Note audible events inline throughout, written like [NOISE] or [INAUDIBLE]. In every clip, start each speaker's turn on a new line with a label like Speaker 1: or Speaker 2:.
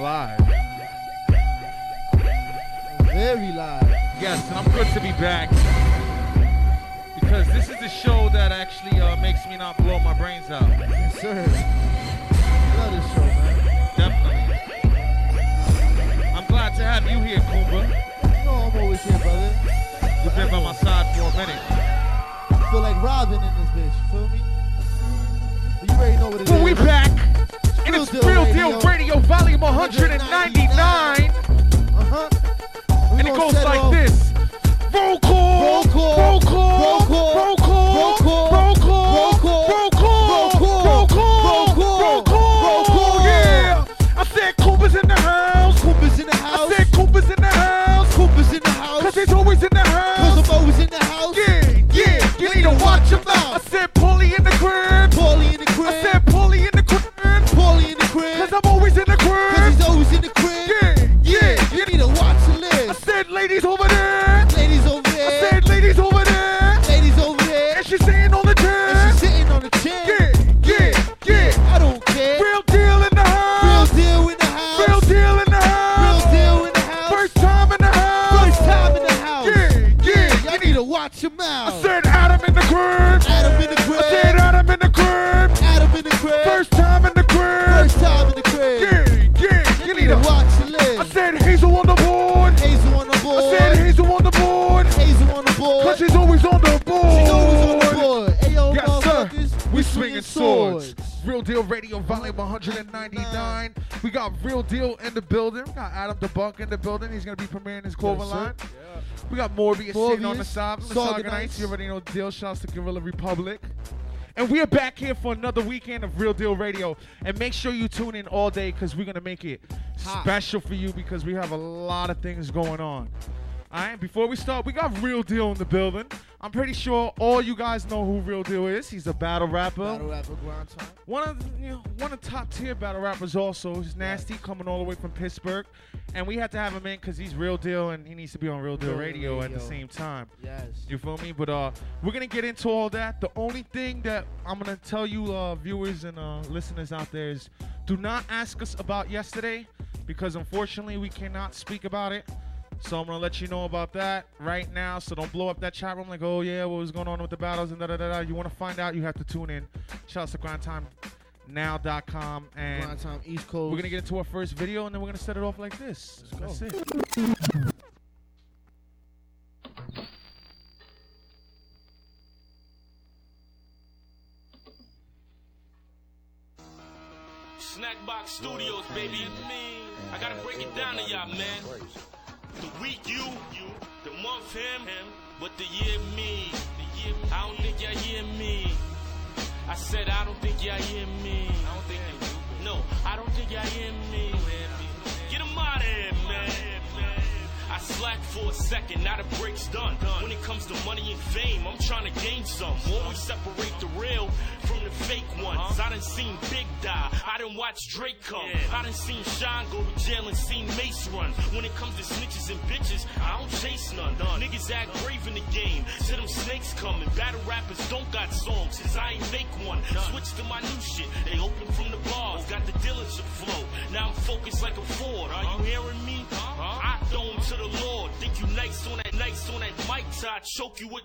Speaker 1: live.
Speaker 2: Very live.
Speaker 1: Yes, and I'm good to be back. Because this is the show that actually uh, makes me not blow my brains out.
Speaker 2: Yes, sir. Love this show, man.
Speaker 1: Definitely. I'm glad to have you here, Kumba.
Speaker 2: No, I'm always here, brother.
Speaker 1: You've been by my side for a minute.
Speaker 2: I feel like Robin in this bitch. You feel me? You already know what it is.
Speaker 1: But we back. And
Speaker 2: Real
Speaker 1: it's
Speaker 2: Deal
Speaker 1: Real
Speaker 2: Radio.
Speaker 1: Deal Radio, volume 199.
Speaker 2: Uh-huh.
Speaker 1: And it goes like this. Roll call.
Speaker 2: Roll call.
Speaker 1: Roll call. Radio, volume 199. We got Real Deal in the building. We got Adam DeBunk in the building. He's gonna be premiering his Clover
Speaker 2: Yes,
Speaker 1: line. We got Morbius, sitting on the
Speaker 2: Morbius,
Speaker 1: side. The
Speaker 2: Saga
Speaker 1: Saga Knights.
Speaker 2: Knights.
Speaker 1: You already know deal. Shouts to Guerrilla Republic. And we are back here for another weekend of Real Deal Radio. And make sure you tune in all day because we're gonna make it
Speaker 2: Hot.
Speaker 1: special for you because we have a lot of things going on. All right, before we start, we got Real Deal in the building. I'm pretty sure all you guys know who Real Deal is. He's a battle rapper.
Speaker 2: Battle rapper.
Speaker 1: One of the, you know, one of top tier battle rappers also. He's nasty, coming all the way from Pittsburgh, and we had to have him in because he's real deal and he needs to be on Real Deal
Speaker 2: Real
Speaker 1: Radio, at the same time.
Speaker 2: Yes.
Speaker 1: You feel me? But uh, we're gonna get into all that. The only thing that I'm gonna tell you, uh, viewers and uh, listeners out there, is do not ask us about yesterday because unfortunately we cannot speak about it. So I'm gonna let you know about that right now. So don't blow up that chat room like, oh yeah, what was going on with the battles and da da da da. You wanna find out? You have to tune in. Shouts to grindtimenow.com and
Speaker 2: Grind time East Coast.
Speaker 1: we're gonna get into our first video and then we're gonna set it off like this.
Speaker 2: Let's
Speaker 1: That's
Speaker 2: go.
Speaker 1: it.
Speaker 3: Snackbox Studios, baby. I gotta break it down to y'all, man. The week you, you, the month him, him, but the year me. The year I don't think y'all hear me. I said I don't think y'all hear me. I don't think you do. No, I don't think y'all hear me. Get him out of here, man. I slack for a second, now the break's done. When it comes to money and fame, I'm trying to gain some. Always separate the real from the fake ones. I done seen Big die, I done watch Drake come. I done seen Sean go to jail and seen Mase run. When it comes to snitches and bitches, I don't chase none. Niggas act brave in the game, till them snakes coming. Battle rappers don't got songs, cause I ain't make one. Switch to my new shit, they open from the bars, got the dealership flow. Now I'm focused like a Ford, are you hearing me? I throw 'em to the Lord. Think you nice on that, nice on that mic, till I choke you with.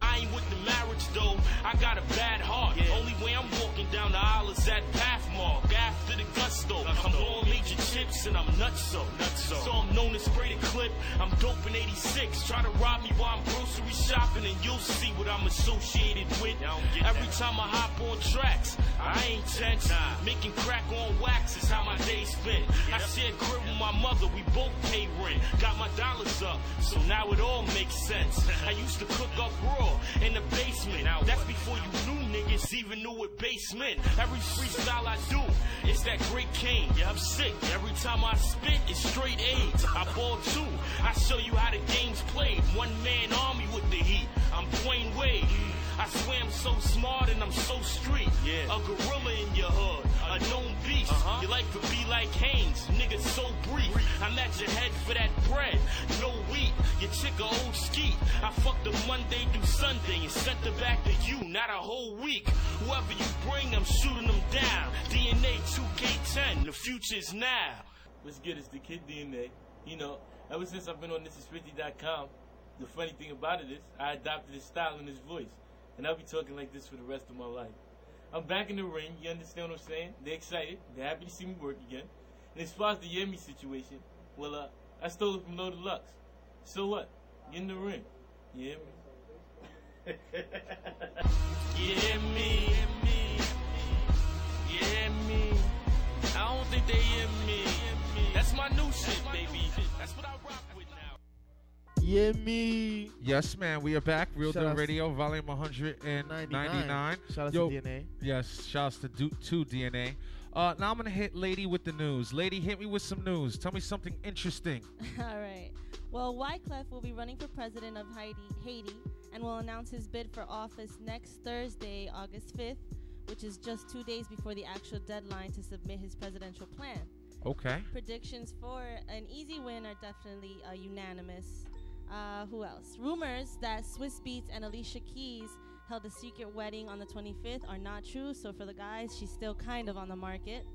Speaker 3: I ain't with marriage though. I got a bad heart. Only way I'm walking down the aisle is at Pathmark. After the gusto, I'm blowing major chips and I'm nuts so. So I'm known to spray the clip. I'm dope in 86. Try to rob me while I'm grocery shopping and you'll see what I'm associated with. Every time I hop on tracks, I ain't tense. Making crack on wax is how my day spent. I shared crib with my mother. We both pay rent. Got my dollars up, so now it all makes sense. [LAUGHS] I used to cook up raw in the basement. That's before you knew niggas even knew what basement. Every freestyle I do, it's that great cane. Yeah, I'm sick. Every time I spit, it's straight AIDS. I ball too. I show you how the game's played. One man army with the heat. I'm Dwyane Wade. I swear I'm so smart and I'm so street. Yeah. A gorilla in your hood, a known beast. Uh-huh. Your life could be like Hanes, nigga so brief. I'm at your head for that bread, no wheat. Your chick a old skeet. I fucked her Monday through Sunday and sent her back to you, not a whole week. Whoever you bring, I'm shooting them down. DNA 2K10, the future's now.
Speaker 4: What's good is the kid DNA. You know, ever since I've been on thisis50.com, the funny thing about it is I adopted his style and his voice. And I'll be talking like this for the rest of my life. I'm back in the ring, you understand what I'm saying? They're excited, they're happy to see me work again. And as far as the Yemi situation, well, uh, I stole it from Loaded Lux. So what? Get in the ring. [LAUGHS] You hear me? I don't think they hear me. That's my new shit, baby. That's what I rock.
Speaker 5: Yeah, me.
Speaker 1: Yes, man. We are back. Real
Speaker 5: Shout
Speaker 1: Deal Radio, volume 199.
Speaker 5: Shout out
Speaker 1: Yo,
Speaker 5: to DNA.
Speaker 1: Yes, shouts to du- to DNA. Uh, now I'm gonna hit Lady with the news. Lady, hit me with some news. Tell me something interesting. [LAUGHS]
Speaker 6: All right. Well, Wyclef will be running for president of Haiti, Haiti and will announce his bid for office next Thursday, August 5th, which is just two days before the actual deadline to submit his presidential plan.
Speaker 1: Okay.
Speaker 6: Predictions for an easy win are definitely uh, unanimous. Uh, who else? Rumors that Swizz Beatz and Alicia Keys held a secret wedding on the 25th are not true. So for the guys, she's still kind of on the market.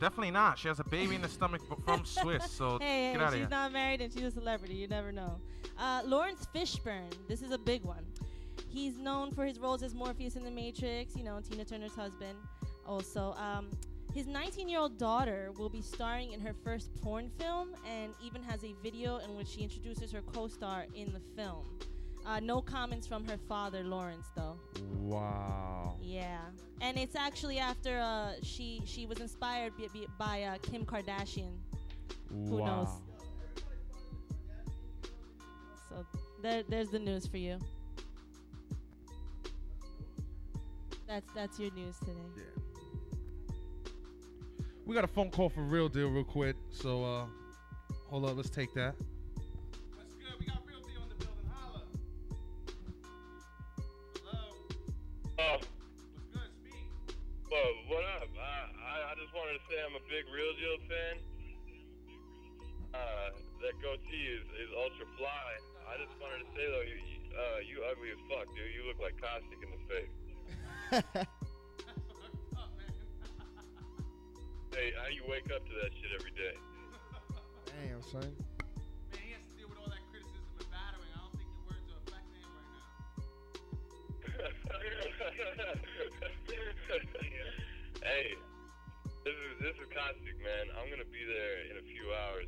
Speaker 1: Definitely not. She has a baby in the stomach from [LAUGHS] Swiss, so
Speaker 6: hey,
Speaker 1: get
Speaker 6: hey
Speaker 1: out of
Speaker 6: she's
Speaker 1: here.
Speaker 6: not married and she's a celebrity. You never know. Uh, Laurence Fishburne. This is a big one. He's known for his roles as Morpheus in The Matrix. You know, Tina Turner's husband. Also, um, his 19-year-old daughter will be starring in her first porn film, and even has a video in which she introduces her co-star in the film. Uh, no comments from her father, Laurence, though.
Speaker 1: Wow.
Speaker 6: Yeah, and it's actually after uh, she she was inspired by, by uh, Kim Kardashian. Who
Speaker 1: wow.
Speaker 6: knows? So there, there's the news for you. That's that's your news today.
Speaker 1: We got a phone call for Real Deal real quick. So uh hold up, let's take that. What's good? We got Real Deal in the building. Holla. Hello.
Speaker 7: Oh,
Speaker 1: What's good? Speak.
Speaker 7: well, what up? I, I, I just wanted to say I'm a big Real Deal fan. Uh, that goatee is, is ultra fly. I just wanted to say though, you, you, uh, you ugly as fuck, dude. You look like Caustic in the face. [LAUGHS] Hey, how you wake up to that shit every day?
Speaker 5: Damn, son.
Speaker 1: Man, he has to deal with all that criticism and battering. I don't think your words are affecting him right now. [LAUGHS]
Speaker 7: hey, this is this is Caustic, man. I'm gonna be there in a few hours.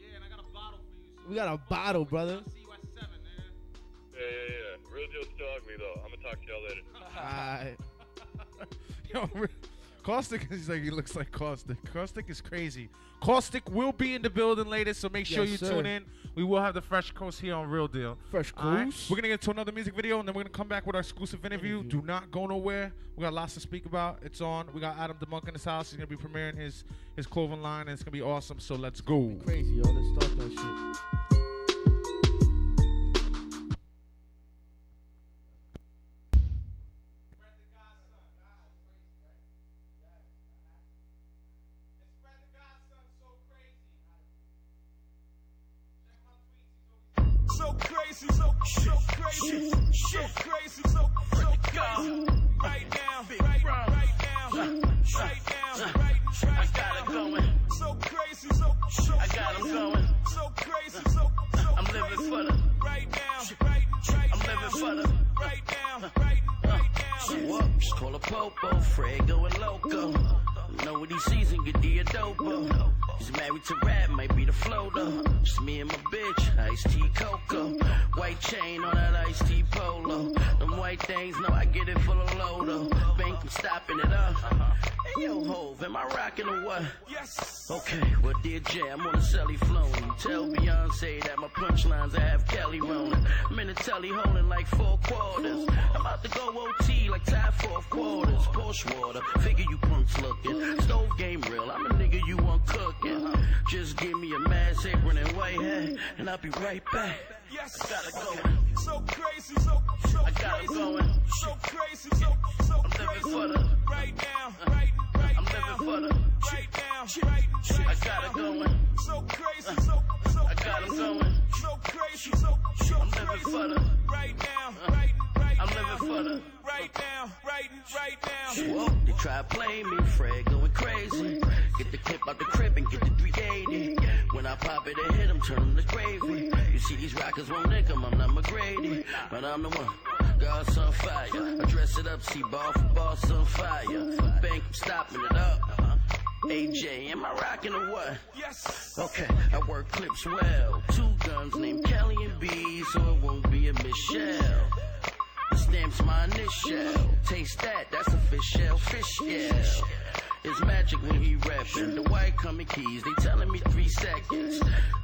Speaker 1: Yeah, and I got a bottle for you.
Speaker 5: We got a bottle, brother.
Speaker 1: I'll see you at seven, nigga.
Speaker 7: Yeah, yeah, yeah. Real Deal's still ugly though. I'm gonna talk to y'all later.
Speaker 5: Alright. [LAUGHS]
Speaker 1: Yo, re- Caustic is like he looks like Caustic. Caustic is crazy. Caustic will be in the building later, so make sure
Speaker 5: Yes,
Speaker 1: you
Speaker 5: sir.
Speaker 1: tune in. We will have the fresh coast here on Real Deal.
Speaker 5: Fresh
Speaker 1: All right?
Speaker 5: Coast.
Speaker 1: We're gonna get to another music video, and then we're gonna come back with our exclusive interview.
Speaker 5: Interview.
Speaker 1: Do not go nowhere. We got lots to speak about. It's on. We got Adam DeMunk in his house. He's gonna be premiering his his clothing line, and it's gonna be awesome. So let's go.
Speaker 5: Crazy, yo. Let's start that shit. Clip out the crib and get the 380. When I pop it and hit 'em, turn 'em to gravy. You see these rockers won't nick 'em, I'm not McGrady. But I'm the one, God's on fire. I dress it up, see ball for boss on fire. Bank, I'm stopping it up. AJ, am I rocking or what?
Speaker 8: Yes.
Speaker 5: Okay, I work clips well. Two guns named Kelly and B, so it won't be a Michelle. The stamp's my initial. Taste that, that's a fish shell, fish shell. It's magic when he rapping. The white coming keys, they telling me three seconds.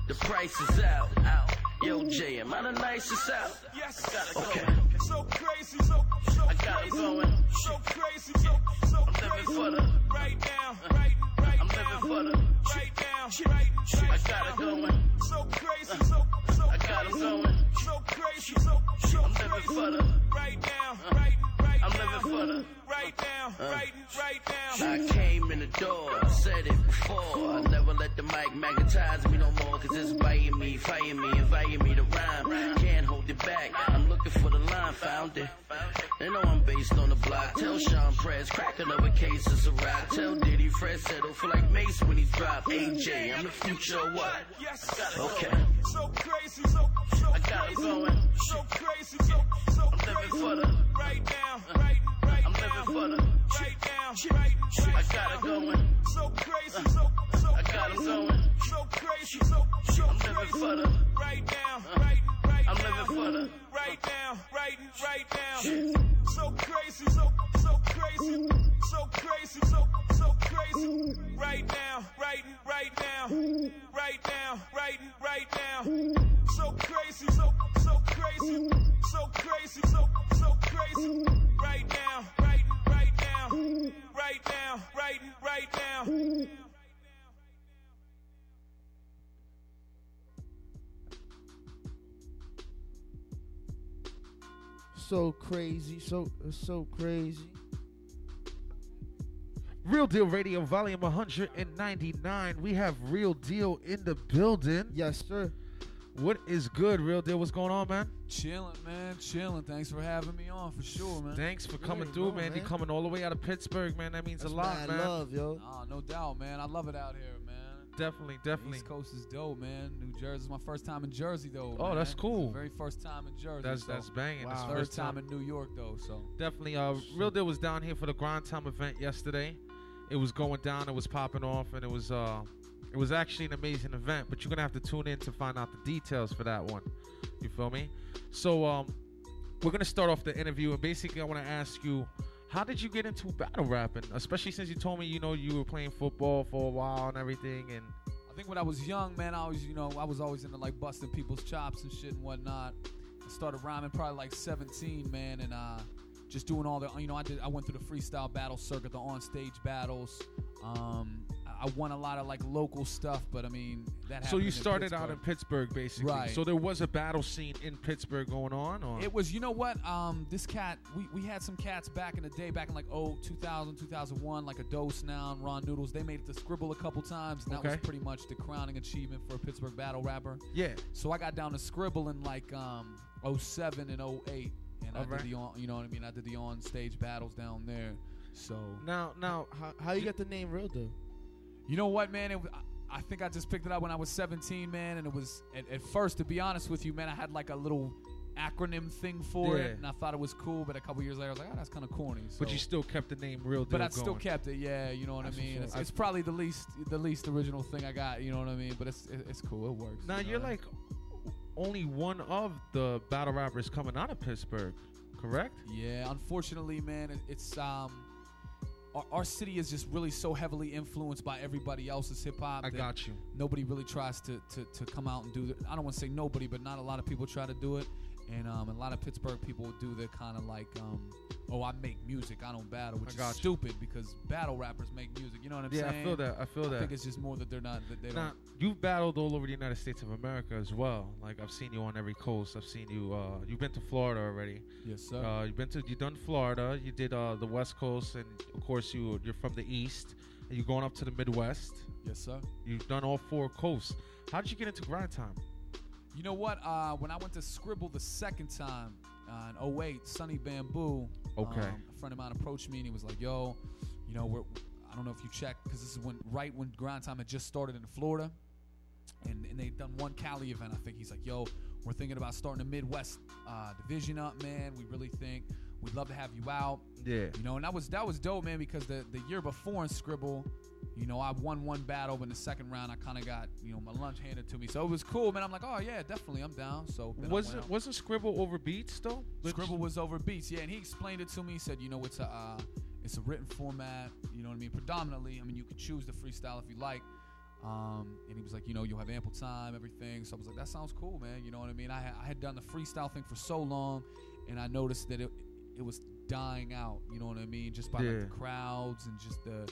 Speaker 5: The price is out, out. Yo, Jay, am I the nicest out?
Speaker 8: Yes.
Speaker 5: Gotta go.
Speaker 8: Okay. So crazy, so so
Speaker 5: I got it going.
Speaker 8: so crazy, so so
Speaker 5: I'm living
Speaker 8: crazy.
Speaker 5: for the-
Speaker 8: right now, right, right
Speaker 5: I'm
Speaker 8: now,
Speaker 5: living for the-
Speaker 8: right now, right, right
Speaker 5: I got it going.
Speaker 8: So crazy, so so
Speaker 5: I got it going.
Speaker 8: so crazy, so so
Speaker 5: I'm living
Speaker 8: crazy.
Speaker 5: for the-
Speaker 8: right now, right, right
Speaker 5: I'm
Speaker 8: now,
Speaker 5: living for the-
Speaker 8: right now, uh. right, right now.
Speaker 5: I came in the door, said it before. I never let the mic magnetize me no more, cause it's biting me, fighting me, inviting me to rhyme. Can't hold it back, I'm looking for the line, found it. They know I'm based on the block. Tell Sean Press, crack another case, it's a rap. Tell Diddy Fred settle for like Mase when he drop. AJ, I'm the future, or what?
Speaker 8: Yes.
Speaker 5: Okay,
Speaker 8: So crazy, so so
Speaker 5: I got it
Speaker 8: crazy,
Speaker 5: going.
Speaker 8: so crazy, so so
Speaker 5: I'm living for the-
Speaker 8: right now, right, right
Speaker 5: I'm
Speaker 8: now,
Speaker 5: living the-
Speaker 8: right now, right, right
Speaker 5: I got it going.
Speaker 8: So crazy, so so
Speaker 5: I got it going.
Speaker 8: so crazy, so so
Speaker 5: I'm
Speaker 8: crazy.
Speaker 5: for the-
Speaker 8: right now, uh, right, right
Speaker 5: I'm living for the-
Speaker 8: right now, right, right now. So crazy, so so crazy, so crazy, so so crazy. Right now, right, right now, right now, right, right now. So crazy, so so crazy, so crazy, so so crazy. Right now, right, right now, right now, right, right now.
Speaker 2: So crazy, so so crazy.
Speaker 1: Real Deal Radio, volume 199. We have Real Deal in the building.
Speaker 2: Yes, sir.
Speaker 1: What is good, Real Deal? What's going on, man?
Speaker 9: Chilling, man. Chilling. Thanks for having me on for sure, man.
Speaker 1: Thanks for coming through,
Speaker 2: go,
Speaker 1: man. You
Speaker 2: man.
Speaker 1: coming all the way out of Pittsburgh, man. That means
Speaker 2: That's
Speaker 1: a lot,
Speaker 2: mad
Speaker 1: man.
Speaker 2: love, yo.
Speaker 9: Ah, no doubt, man. I love it out here, man.
Speaker 1: Definitely, definitely.
Speaker 9: East Coast is dope, man. New Jersey is my first time in Jersey, though.
Speaker 1: Oh,
Speaker 9: man.
Speaker 1: that's cool.
Speaker 9: very first time in Jersey.
Speaker 1: That's
Speaker 9: so
Speaker 1: that's banging.
Speaker 2: Wow.
Speaker 1: the
Speaker 9: third
Speaker 1: first
Speaker 9: time
Speaker 1: time.
Speaker 9: in New York, though. So
Speaker 1: Definitely. Uh, Real Deal was down here for the Grind Time event yesterday. It was going down. It was popping off, and it was uh, it was actually an amazing event. But you're gonna have to tune in to find out the details for that one. You feel me? So um, we're gonna start off the interview, and basically, I want to ask you. How did you get into battle rapping? Especially since you told me, you know, you were playing football for a while and everything, and
Speaker 9: I think when I was young, man, I was, you know, I was always into like busting people's chops and shit and whatnot. I started rhyming probably like 17, man, and uh, just doing all the, you know, I did, I went through the freestyle battle circuit, the on-stage battles. Um, I I won a lot of like local stuff, but I mean, that.
Speaker 1: so you
Speaker 9: in
Speaker 1: started out in
Speaker 9: Pittsburgh.
Speaker 1: Pittsburgh, basically.
Speaker 9: Right.
Speaker 1: So there was a battle scene in Pittsburgh going on, or
Speaker 9: It was, you know what? Um, this cat, we, we had some cats back in the day, back in like oh 2000, 2001, like a Dose Now, Ron Noodles. They made it to Scribble a couple times, and that was pretty much the crowning achievement for a Pittsburgh battle rapper.
Speaker 1: yeah.
Speaker 9: So I got down to Scribble in like um 07 and 08, and I
Speaker 1: Alright.
Speaker 9: did the on, you know what I mean? I did the on stage battles down there. So
Speaker 1: Now, now,
Speaker 2: How, how you get the name Real Deal?
Speaker 9: You know what, man? It, I- think I just picked it up when I was 17, man. And it was at, at first, to be honest with you, man, I had like a little acronym thing for
Speaker 1: Yeah.
Speaker 9: it, and I thought it was cool. But a couple years later, I was like, oh, that's kind of corny.
Speaker 1: but you still kept the name Real
Speaker 9: but I
Speaker 1: going.
Speaker 9: still kept it, yeah. You know what
Speaker 2: That's
Speaker 9: I mean? It's, it's probably the least, the least original thing I got. You know what I mean? But it's, it, it's cool. It works.
Speaker 1: Now
Speaker 9: you know what
Speaker 1: like only one of the battle rappers coming out of Pittsburgh, correct?
Speaker 9: Yeah, unfortunately, man, it, it's um, our, our city is just really so heavily influenced by everybody else's hip hop.
Speaker 1: I got you.
Speaker 9: Nobody really tries to, to, to come out and do it. I don't want to say nobody, but not a lot of people try to do it. And um, a lot of Pittsburgh people do the kind of like, um, oh, I make music, I don't battle, which is stupid because battle rappers make music. You know what I'm
Speaker 1: Yeah,
Speaker 9: saying?
Speaker 1: Yeah, I feel that. I feel
Speaker 9: I
Speaker 1: that.
Speaker 9: think it's just more that they're not. That they
Speaker 1: now
Speaker 9: don't.
Speaker 1: you've battled all over the United States of America as well. Like I've seen you on every coast. I've seen you. Uh, you've been to Florida already.
Speaker 9: Yes, sir.
Speaker 1: Uh, you've been to. You done Florida. You did uh, the West Coast, and of course you you're from the East. And you're going up to the Midwest.
Speaker 9: yes, sir.
Speaker 1: You've done all four coasts. How did you get into grind time?
Speaker 9: You know what? Uh, when I went to Scribble the second time, uh, in 08, Sonny Bamboo.
Speaker 1: Okay.
Speaker 9: um, a friend of mine approached me and he was like, "Yo, you know, we're I don't know if you checked because this is when right when Grind Time had just started in Florida, and, and they'd done one Cali event. I think he's like, "Yo, we're thinking about starting a Midwest uh, division up, man. We really think we'd love to have you out."
Speaker 1: Yeah.
Speaker 9: You know, and that was that was dope, man, because the the year before in Scribble, you know, I won one battle, but in the second round, I kind of got you know my lunch handed to me, so it was cool, man. I'm like, oh yeah, definitely, I'm down. So was it
Speaker 1: wasn't Scribble over beats though?
Speaker 9: Scribble was over beats, yeah, and he explained it to me. He said, you know, it's a uh, it's a written format. You know what I mean? Predominantly, I mean, you could choose the freestyle if you like. Um, and he was like, you know, you'll have ample time, everything. So I was like, that sounds cool, man. You know what I mean? I, I had done the freestyle thing for so long, and I noticed that it it was dying out. You know what I mean? Just by like the crowds and just the,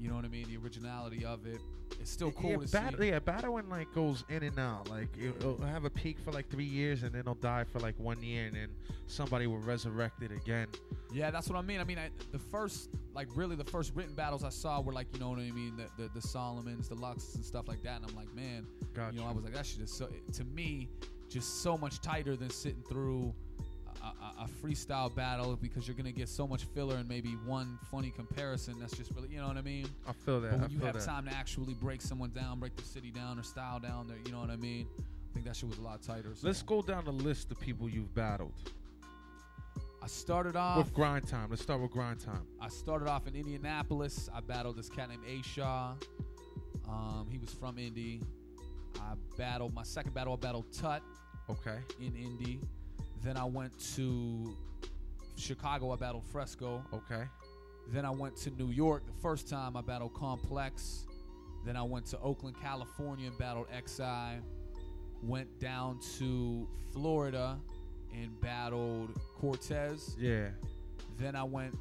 Speaker 9: you know what I mean? The originality of it. It's still cool
Speaker 1: yeah,
Speaker 9: to
Speaker 1: bat-
Speaker 9: see.
Speaker 1: yeah, like goes in and out. Like it, it'll have a peak for like three years, and then it'll die for like one year, and then somebody will resurrect it again.
Speaker 9: Yeah, that's what I mean. I mean, I, the first, like, really, the first written battles I saw were like, you know what I mean, the the, the Solomons, the Luxes, and stuff like that. And I'm like, man,
Speaker 1: Gotcha.
Speaker 9: you know, I was like, that shit is so, to me, just so much tighter than sitting through a, a, a freestyle battle because you're gonna get so much filler and maybe one funny comparison. That's just really, you know what I mean.
Speaker 1: I feel that.
Speaker 9: But
Speaker 1: I
Speaker 9: when you have
Speaker 1: that.
Speaker 9: time to actually break someone down, break the city down, or style down, there, you know what I mean. I think that shit was a lot tighter. So.
Speaker 1: Let's go down the list of people you've battled
Speaker 9: I started off
Speaker 1: with grind time. Let's start with grind time.
Speaker 9: I started off in Indianapolis. I battled this cat named A Shaw. Um, he was from Indy. I battled my second battle. I battled Tut
Speaker 1: Okay.
Speaker 9: in Indy. Then I went to Chicago. I battled Fresco.
Speaker 1: Okay.
Speaker 9: Then I went to New York. The first time I battled Complex. Then I went to Oakland, California, and battled XI. Went down to Florida and battled Cortez.
Speaker 1: Yeah.
Speaker 9: Then I went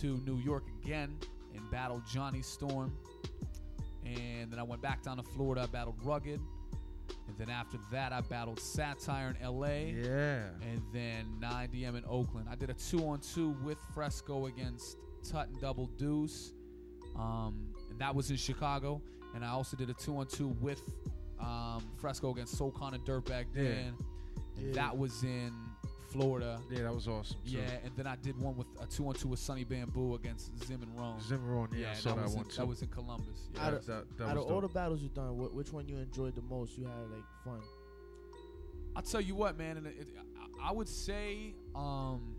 Speaker 9: to New York again and battled Johnny Storm. And then I went back down to Florida, I battled Rugged. And then after that, I battled Satire in LA.
Speaker 1: Yeah.
Speaker 9: And then 9DM in Oakland. I did a two on two with Fresco against Tut and Double Deuce. Um, and that was in Chicago. And I also did a two on two with um, Fresco against Soul Con and Dirtbag
Speaker 1: Yeah.
Speaker 9: Dan. And
Speaker 2: Yeah.
Speaker 9: that was in Florida.
Speaker 1: Yeah, that was awesome. Too.
Speaker 9: Yeah, and then I did one with a two on two with Sonny Bamboo against Zim and Rome.
Speaker 1: Zimmerman, yeah, I saw
Speaker 9: that,
Speaker 1: that,
Speaker 9: was
Speaker 1: one
Speaker 9: in,
Speaker 1: too.
Speaker 9: that was in Columbus. Yeah.
Speaker 2: Out of-
Speaker 1: that, that
Speaker 2: Out
Speaker 1: was
Speaker 2: of all the battles you've done, wh- which one you enjoyed the most? You had like fun.
Speaker 9: I'll tell you what, man, and it, it, I, I would say um,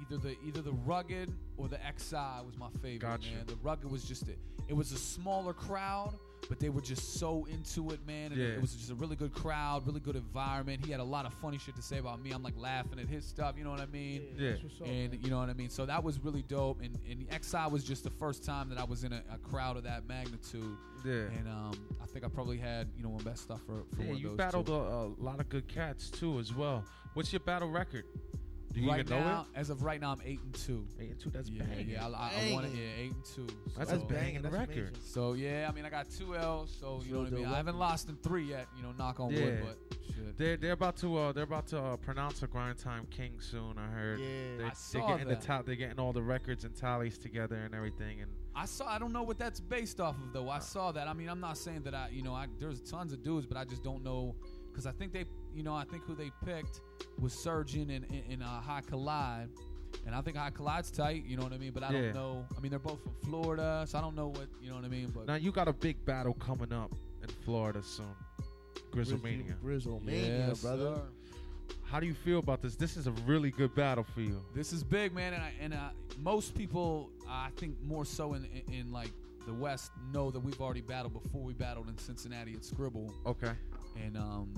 Speaker 9: either the either the rugged or the XI was my favorite.
Speaker 1: Gotcha.
Speaker 9: Man, the rugged was just a, it was a smaller crowd, but they were just so into it, man. And
Speaker 1: Yeah.
Speaker 9: it, was just a really good crowd, really good environment. He had a lot of funny shit to say about me. I'm like laughing at his stuff. You know what I mean?
Speaker 1: Yeah.
Speaker 2: that's what's up,
Speaker 9: and
Speaker 2: man.
Speaker 9: you know what I mean. So that was really dope. And, and the XI was just the first time that I was in a, a crowd of that magnitude.
Speaker 1: Yeah.
Speaker 9: And um, I think I probably had you know one best stuff for, for
Speaker 1: Yeah,
Speaker 9: one of
Speaker 1: you
Speaker 9: those
Speaker 1: battled
Speaker 9: two.
Speaker 1: a, a lot of good cats too, as well. What's your battle record? Do you
Speaker 9: right
Speaker 1: even know
Speaker 9: now, as of right now, I'm eight and two.
Speaker 1: Eight and two. That's
Speaker 9: yeah,
Speaker 1: banging.
Speaker 9: yeah, I, I, I want it.
Speaker 2: Banging.
Speaker 9: Yeah, eight and two.
Speaker 1: That's
Speaker 9: so,
Speaker 1: a banging
Speaker 2: That's
Speaker 1: record.
Speaker 2: amazing.
Speaker 9: So yeah, I mean, I got two L's. So you know what I mean.
Speaker 2: dope.
Speaker 9: I haven't lost in three yet. You know, knock on
Speaker 1: Yeah.
Speaker 9: wood. But shit.
Speaker 1: They're they're about to uh they're about to uh, pronounce a grind time king soon. I heard.
Speaker 2: Yeah.
Speaker 1: They're,
Speaker 9: I
Speaker 1: they're
Speaker 9: saw
Speaker 1: getting the
Speaker 9: that.
Speaker 1: they're getting all the records and tallies together and everything. And
Speaker 9: I saw. I don't know what that's based off of though. I saw that. I mean, I'm not saying that I, you know, I, there's tons of dudes, but I just don't know because I think they, you know, I think who they picked was Surgeon and and, and uh, High Collide, and I think High Collide's tight. You know what I mean? But I
Speaker 1: Yeah.
Speaker 9: don't know. I mean, they're both from Florida, so I don't know what you know what I mean. But
Speaker 1: now you got a big battle coming up in Florida soon. Grizzlemania.
Speaker 2: Grizzlemania,
Speaker 9: Yes,
Speaker 2: brother.
Speaker 9: sir.
Speaker 1: How do you feel about this? This is a really good battle for you.
Speaker 9: This is big, man, and I, and uh, most people, I think more so in, in in like the West, know that we've already battled before. We battled in Cincinnati at Scribble,
Speaker 1: Okay.
Speaker 9: And um,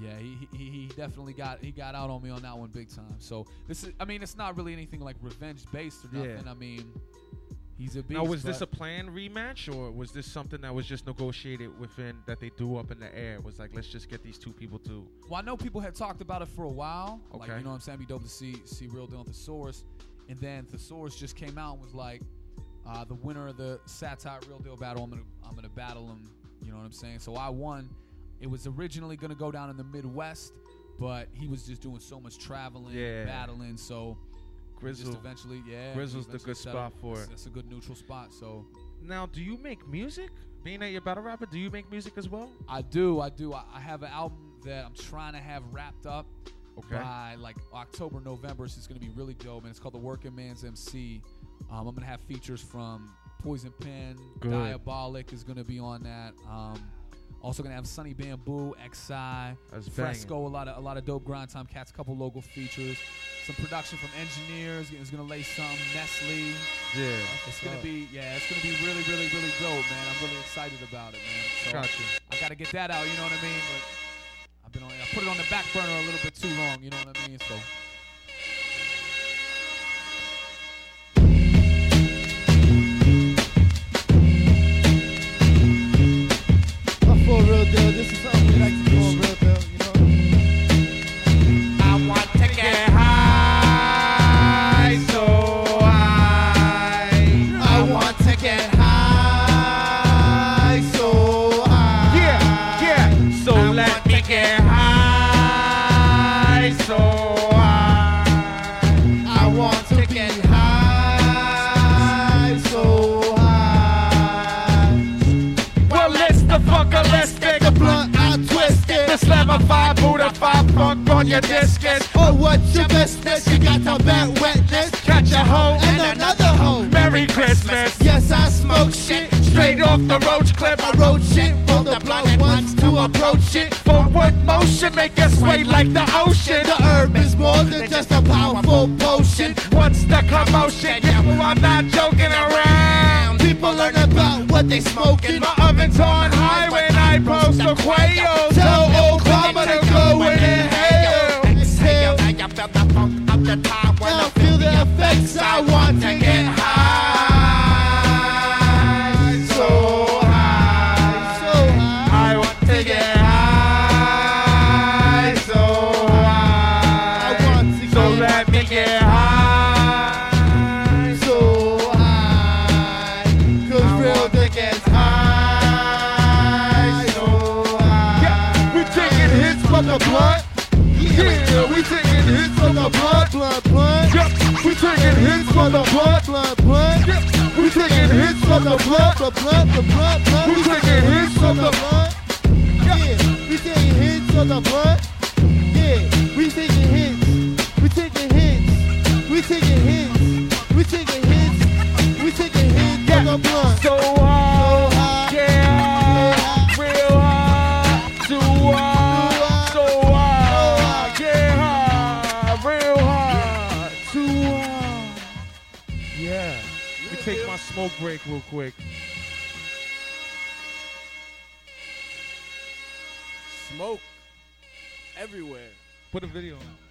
Speaker 9: yeah, he, he he definitely got he got out on me on that one big time. So this is, I mean, it's not really anything like revenge based or
Speaker 1: Yeah.
Speaker 9: nothing. I mean, he's a beast.
Speaker 1: Now was this a planned rematch or was this something that was just negotiated within that they threw up in the air? It was like let's just get these two people to.
Speaker 9: Well, I know people had talked about it for a while. Like,
Speaker 1: Okay.
Speaker 9: you know what I'm saying? Be dope to see see Real Deal and Thesaurus. And then Thesaurus just came out and was like, uh, the winner of the Satire Real Deal battle, I'm gonna I'm gonna battle him. You know what I'm saying? So I won. It was originally gonna go down in the Midwest, but he was just doing so much traveling,
Speaker 1: Yeah.
Speaker 9: battling. So we just eventually, yeah,
Speaker 1: Grizzle's
Speaker 9: we
Speaker 1: the good spot for it.
Speaker 9: That's a good neutral spot. So
Speaker 1: Now, do you make music? Being that you're a battle rapper, do you make music as well?
Speaker 9: I do, I do. I, I have an album that I'm trying to have wrapped up.
Speaker 1: Okay.
Speaker 9: by like October, November. So it's gonna be really dope, and it's called the Working Man's MC. Um, I'm gonna have features from Poison Pen,
Speaker 1: Good.
Speaker 9: Diabolic is gonna be on that. Um, also gonna have Sonny Bamboo, XI, Fresco, a lot of a lot of dope grind time cats, a couple local features, some production from engineers. Is gonna lay some Nestle.
Speaker 1: Yeah.
Speaker 9: It's gonna be yeah, it's gonna be really, really, really dope, man. I'm really excited about it, man. So
Speaker 1: Gotcha.
Speaker 9: I gotta get that out, you know what I mean? But I've been on I put it on the back burner a little bit too long, you know what I mean? So
Speaker 2: on
Speaker 10: your discus.
Speaker 2: Oh, what's your business? You got the bad wetness.
Speaker 10: Catch a hoe
Speaker 2: And another hoe.
Speaker 10: Merry Christmas.
Speaker 2: Yes, I smoke shit.
Speaker 10: Straight off the roach clip.
Speaker 2: I wrote shit. Roll the blunt once to approach it.
Speaker 10: Forward motion, make us sway like the ocean.
Speaker 2: The herb is more than just a powerful potion.
Speaker 10: What's the commotion? Yeah, I'm not joking around.
Speaker 2: People learn about what they smoking.
Speaker 10: My oven's on high when I post a quail.
Speaker 2: I want to get high.
Speaker 10: Hits from the blunt. Blunt,
Speaker 2: blunt.
Speaker 10: We taking hits from the blunt. The blunt,
Speaker 2: the blunt, blunt.
Speaker 10: We taking hits from the
Speaker 2: blunt. Yeah, we taking hits on the blunt. Yeah, we taking hits. We taking hits. We taking hits. We taking hits. We taking hits on the blunt.
Speaker 10: So high,
Speaker 1: smoke break real quick.
Speaker 11: Smoke everywhere.
Speaker 1: Put a video on.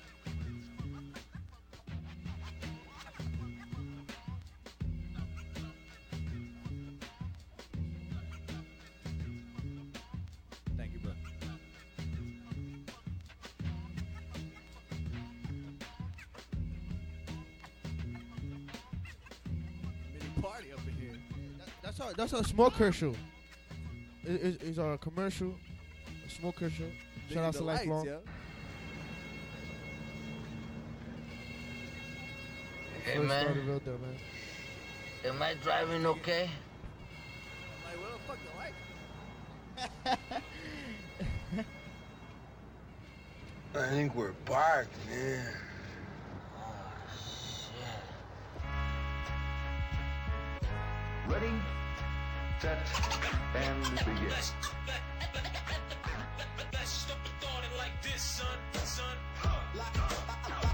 Speaker 2: That's our that's our smoke commercial. It, it's, it's our commercial, a smoke commercial. Shout out to
Speaker 11: Digging the lights,
Speaker 2: Lifelong.
Speaker 11: yo.
Speaker 12: Hey
Speaker 2: First
Speaker 12: man,
Speaker 2: started real man.
Speaker 12: am I driving okay?
Speaker 11: I'm like, what the fuck the light? [LAUGHS]
Speaker 12: I think we're parked, man. Oh, shit.
Speaker 13: Ready, set, and begin.
Speaker 10: If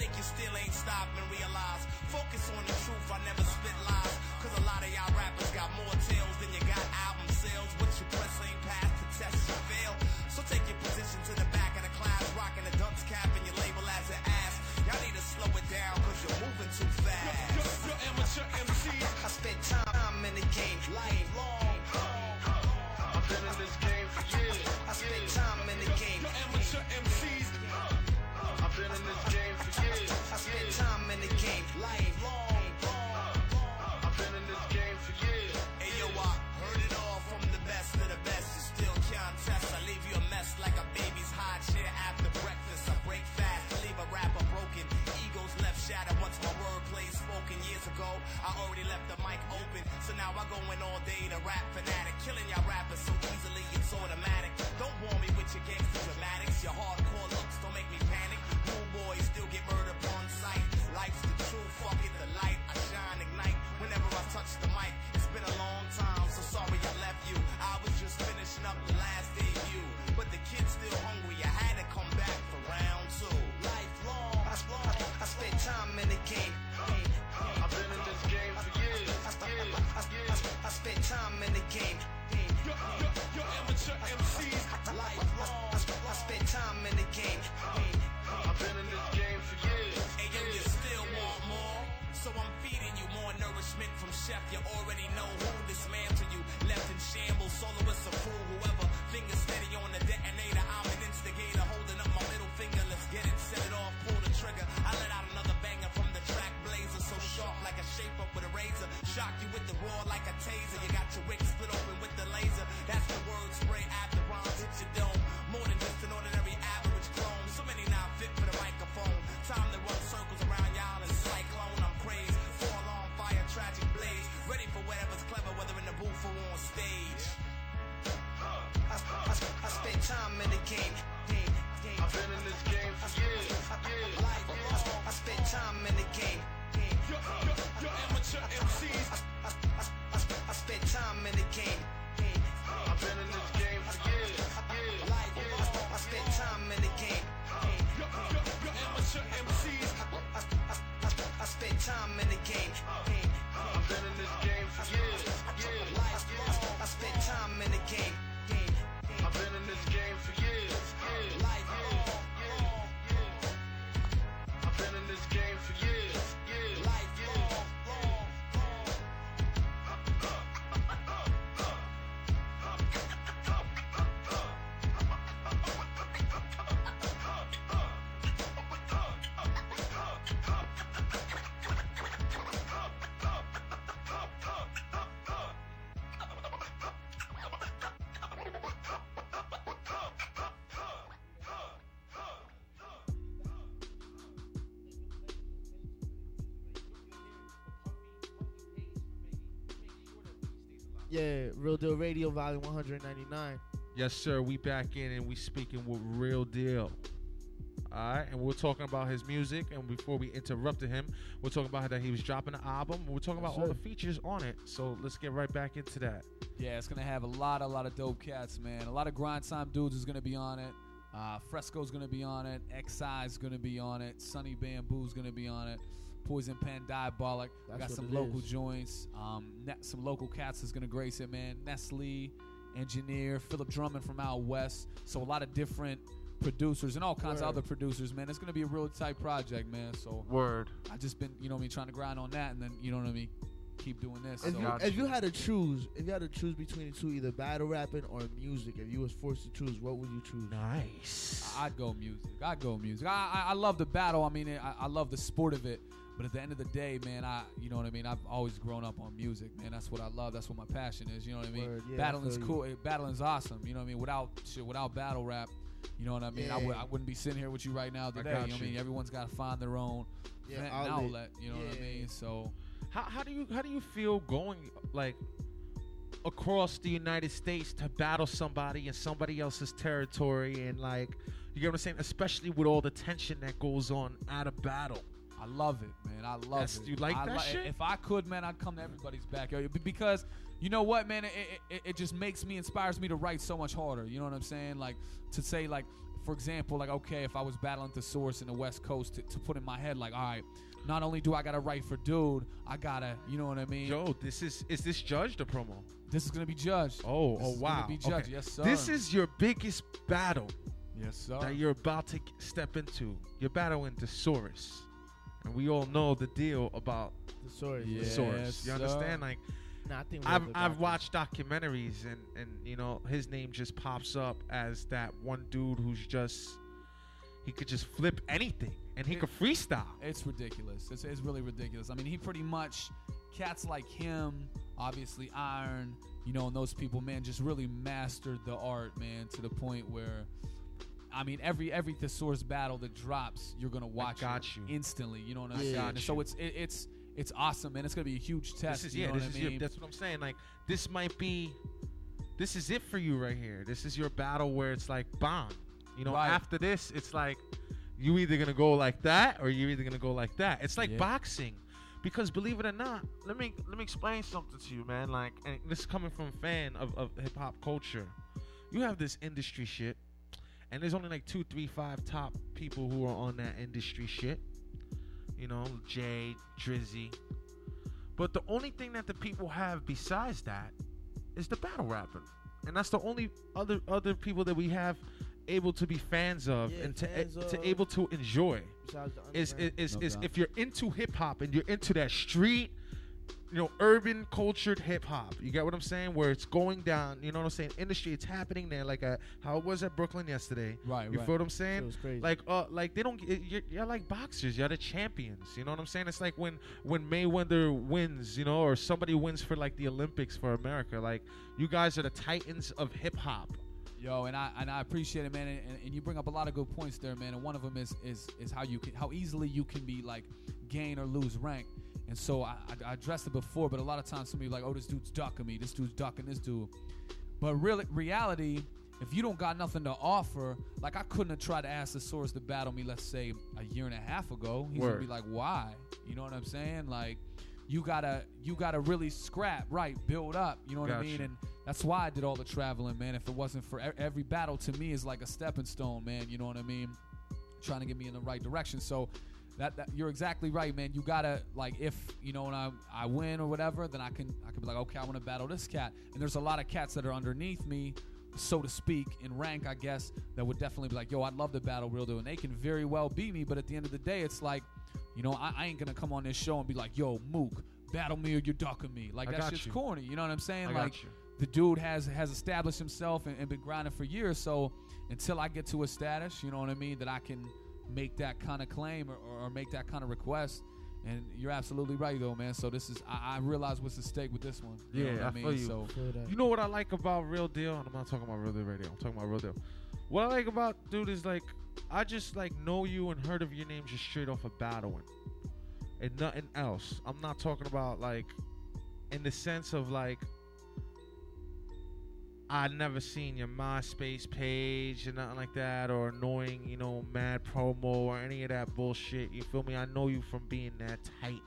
Speaker 10: think you still ain't stopping. Realize, focus on the truth. I never spit lies, cause a lot of y'all rappers got more tails than you got album sales. What you press ain't past the test, you fail. So take your position to the back of the class, rocking a dunce cap and your label as an ass. Y'all need to slow it down, cause you're moving too fast. You're, amateur MC. I spent time in the game, lifelong.
Speaker 13: I've been in this game for years.
Speaker 10: I spent time in the game. You're amateur MCs
Speaker 13: been in this game for years.
Speaker 10: I spent time
Speaker 13: in the game, life long. Uh,
Speaker 10: I've been in this game for years.
Speaker 13: Hey
Speaker 8: yo,
Speaker 13: I
Speaker 10: heard it all from the best of
Speaker 13: the best. You still can't test. I leave you a mess like a baby's high chair after breakfast. I
Speaker 10: break
Speaker 13: fast, I leave a rapper broken. Ego's
Speaker 10: left shattered once my wordplay spoken years
Speaker 13: ago. I already left the
Speaker 8: mic open, so now
Speaker 13: I go in all day to rap fanatic,
Speaker 10: killing y'all rappers so easily. It's automatic. Don't
Speaker 13: warn
Speaker 10: me with your gangster dramatics. Your hardcore look
Speaker 13: time
Speaker 2: Yeah, Real Deal Radio, Volume 199.
Speaker 1: Yes, sir. We back in and we speaking with real deal. All right, and we're talking about his music. And before we interrupted him, we're talking about that he was dropping an album. We're talking about
Speaker 2: Yes,
Speaker 1: all the features on it. So let's get right back into that.
Speaker 9: Yeah, it's gonna have a lot, a lot of dope cats, man. A lot of grind time dudes is gonna be on it. Uh, Fresco's gonna be on it. Xi's gonna be on it. Sonny Bamboo's gonna be on it. Poison Pen, Diabolic. I got some local
Speaker 2: is.
Speaker 9: joints. Um, ne- some local cats is gonna grace it, man. Nestle, Engineer, Philip Drummond from out west. So a lot of different producers and all kinds of other producers, man. It's gonna be a real tight project, man. So
Speaker 1: Word.
Speaker 9: I just been, you know, what I mean, trying to grind on that, and then you know what I mean, keep doing this.
Speaker 2: If
Speaker 9: so.
Speaker 2: you, if you had to choose, if you had to choose between the two, either battle rapping or music, if you was forced to choose, what would you choose?
Speaker 1: Nice.
Speaker 9: I'd go music. I'd go music. I, I, I love the battle. I mean, I, I love the sport of it. But at the end of the day, man, I you know what I mean. I've always grown up on music, man. That's what I love. That's what my passion is. You know what I mean.
Speaker 2: Word, yeah,
Speaker 9: Battling's
Speaker 2: feel you.
Speaker 9: cool. eh, Battling's awesome. You know what I mean. Without shit, without battle rap, you know what I mean. I would
Speaker 2: Yeah.
Speaker 9: I wouldn't be sitting here with you right now today.
Speaker 1: got
Speaker 9: you know what I
Speaker 1: you.
Speaker 9: mean. Everyone's got to find their own
Speaker 2: Yeah, outlet.
Speaker 9: outlet. You know what I mean. So
Speaker 1: How, how do you how do you feel going like across the United States to battle somebody in somebody else's territory and like you get what I'm saying? Especially with all the tension that goes on at a battle.
Speaker 9: I love it, man. I love
Speaker 1: That's-
Speaker 9: it.
Speaker 1: you like
Speaker 9: I
Speaker 1: that
Speaker 9: li-
Speaker 1: shit?
Speaker 9: If I could, man, I'd come to everybody's backyard because you know what, man. It, it, it- just makes me, inspires me to write so much harder. You know what I'm saying? Like to say, like for example, like okay, if I was battling Thesaurus in the West Coast, to, to put in my head, like all right, not only do I gotta write for dude, I gotta, you know what I mean?
Speaker 1: Yo, this is is this judged a promo?
Speaker 9: This is gonna be judged.
Speaker 1: Oh, oh,
Speaker 9: This
Speaker 1: oh
Speaker 9: is gonna
Speaker 1: wow.
Speaker 9: be judged.
Speaker 1: Okay.
Speaker 9: Yes, sir.
Speaker 1: This is your biggest battle
Speaker 9: yes, sir.
Speaker 1: that you're about to step into. You're battling Thesaurus. And we all know the deal about
Speaker 2: The story.
Speaker 9: Yeah.
Speaker 1: Thesaurus.
Speaker 9: Yes,
Speaker 1: You understand?
Speaker 9: sir.
Speaker 1: Like
Speaker 2: Nah, I think
Speaker 1: I've, I've watched documentaries and and you know his name just pops up as that one dude who's just he could just flip anything and he could freestyle.
Speaker 9: It's ridiculous. It's, it's really ridiculous. I mean, he pretty much, cats like him, obviously Iron, you know, and those people, man, just really mastered the art, man, to the point where I mean, every every Thesaurus battle that drops, you're gonna watch
Speaker 1: got
Speaker 9: it
Speaker 1: you.
Speaker 9: instantly. You know what I'm saying? And so it's it, it's it's awesome, man. It's gonna be a huge test.
Speaker 1: This is
Speaker 9: you
Speaker 1: yeah.
Speaker 9: know
Speaker 1: This
Speaker 9: what
Speaker 1: is
Speaker 9: I
Speaker 1: your, that's what I'm saying. Like this might be, this is it for you right here. This is your battle where it's like bang. You know,
Speaker 9: Right.
Speaker 1: after this, it's like you either gonna go like that or you're either gonna go like that. It's like
Speaker 9: Yeah.
Speaker 1: boxing. Because believe it or not, let me let me explain something to you, man. Like, and this is coming from a fan of, of hip hop culture. You have this industry shit, and there's only like two, three, five top people who are on that industry shit. You know, Jay, Drizzy. But the only thing that the people have besides that is the battle rapping, and that's the only other other people that we have able to be fans of
Speaker 2: Yeah,
Speaker 1: and to eh,
Speaker 2: fans
Speaker 1: to
Speaker 2: of-
Speaker 1: able to enjoy.
Speaker 2: Besides the
Speaker 1: is is,
Speaker 9: No
Speaker 1: is if you're into hip hop and you're into that street, you know, urban cultured hip hop. You get what I'm saying? Where it's going down. You know what I'm saying? Industry, it's happening there, like uh how it was at Brooklyn yesterday.
Speaker 9: Right,
Speaker 1: You
Speaker 9: right.
Speaker 1: feel what I'm saying?
Speaker 2: was crazy.
Speaker 1: Like, uh, like they don't. get- You're, you're like boxers. You're the champions. You know what I'm saying? It's like when when Mayweather wins, you know, or somebody wins for like the Olympics for America. Like you guys are the titans of hip hop.
Speaker 9: Yo, and I and I appreciate it, man. And, and, and you bring up a lot of good points there, man. And one of them is is is how you can how easily you can be like gain or lose rank. And so I, I, I addressed it before, but a lot of times somebody like, oh, this dude's ducking me, this dude's ducking this dude. But really, reality, if you don't got nothing to offer, like I couldn't have tried to ask Thesaurus to battle me, let's say a year and a half ago. He's
Speaker 1: Word.
Speaker 9: gonna be like, why? You know what I'm saying? Like, you gotta you gotta really scrap, right? Build up. You know what I mean? And that's why I did all the traveling, man. If it wasn't for every battle, to me is like a stepping stone, man. You know what I mean? Trying to get me in the right direction. So that, that you're exactly right, man. You gotta like if you know when I I win or whatever, then I can I can be like, okay, I want to battle this cat. And there's a lot of cats that are underneath me, so to speak, in rank, I guess, that would definitely be like, yo, I'd love to battle real deal, and they can very well beat me. But at the end of the day, it's like, you know, I, I ain't gonna come on this show and be like, yo, Mook, battle me or you're ducking me. Like
Speaker 1: I
Speaker 9: that
Speaker 1: got
Speaker 9: shit's
Speaker 1: you.
Speaker 9: corny. You know what I'm saying?
Speaker 1: I got
Speaker 9: like
Speaker 1: you.
Speaker 9: the dude has has established himself and, and been grinding for years. So until I get to a status, you know what I mean, that I can make that kind of claim or, or, or make that kind of request. And you're absolutely right, though, man. So this is I, I realize what's at stake with this one. You know
Speaker 1: Yeah,
Speaker 9: what I,
Speaker 1: I
Speaker 9: mean.
Speaker 1: feel you.
Speaker 9: So
Speaker 2: Feel.
Speaker 1: You know what I like about Real Deal? And I'm not talking about Real Deal Radio. I'm talking about Real Deal. What I like about dude is like I just like know you and heard of your name just straight off of battling, and nothing else. I'm not talking about like in the sense of like I never seen your MySpace page and nothing like that, or annoying, you know, mad promo or any of that bullshit. You feel me? I know you from being that titan.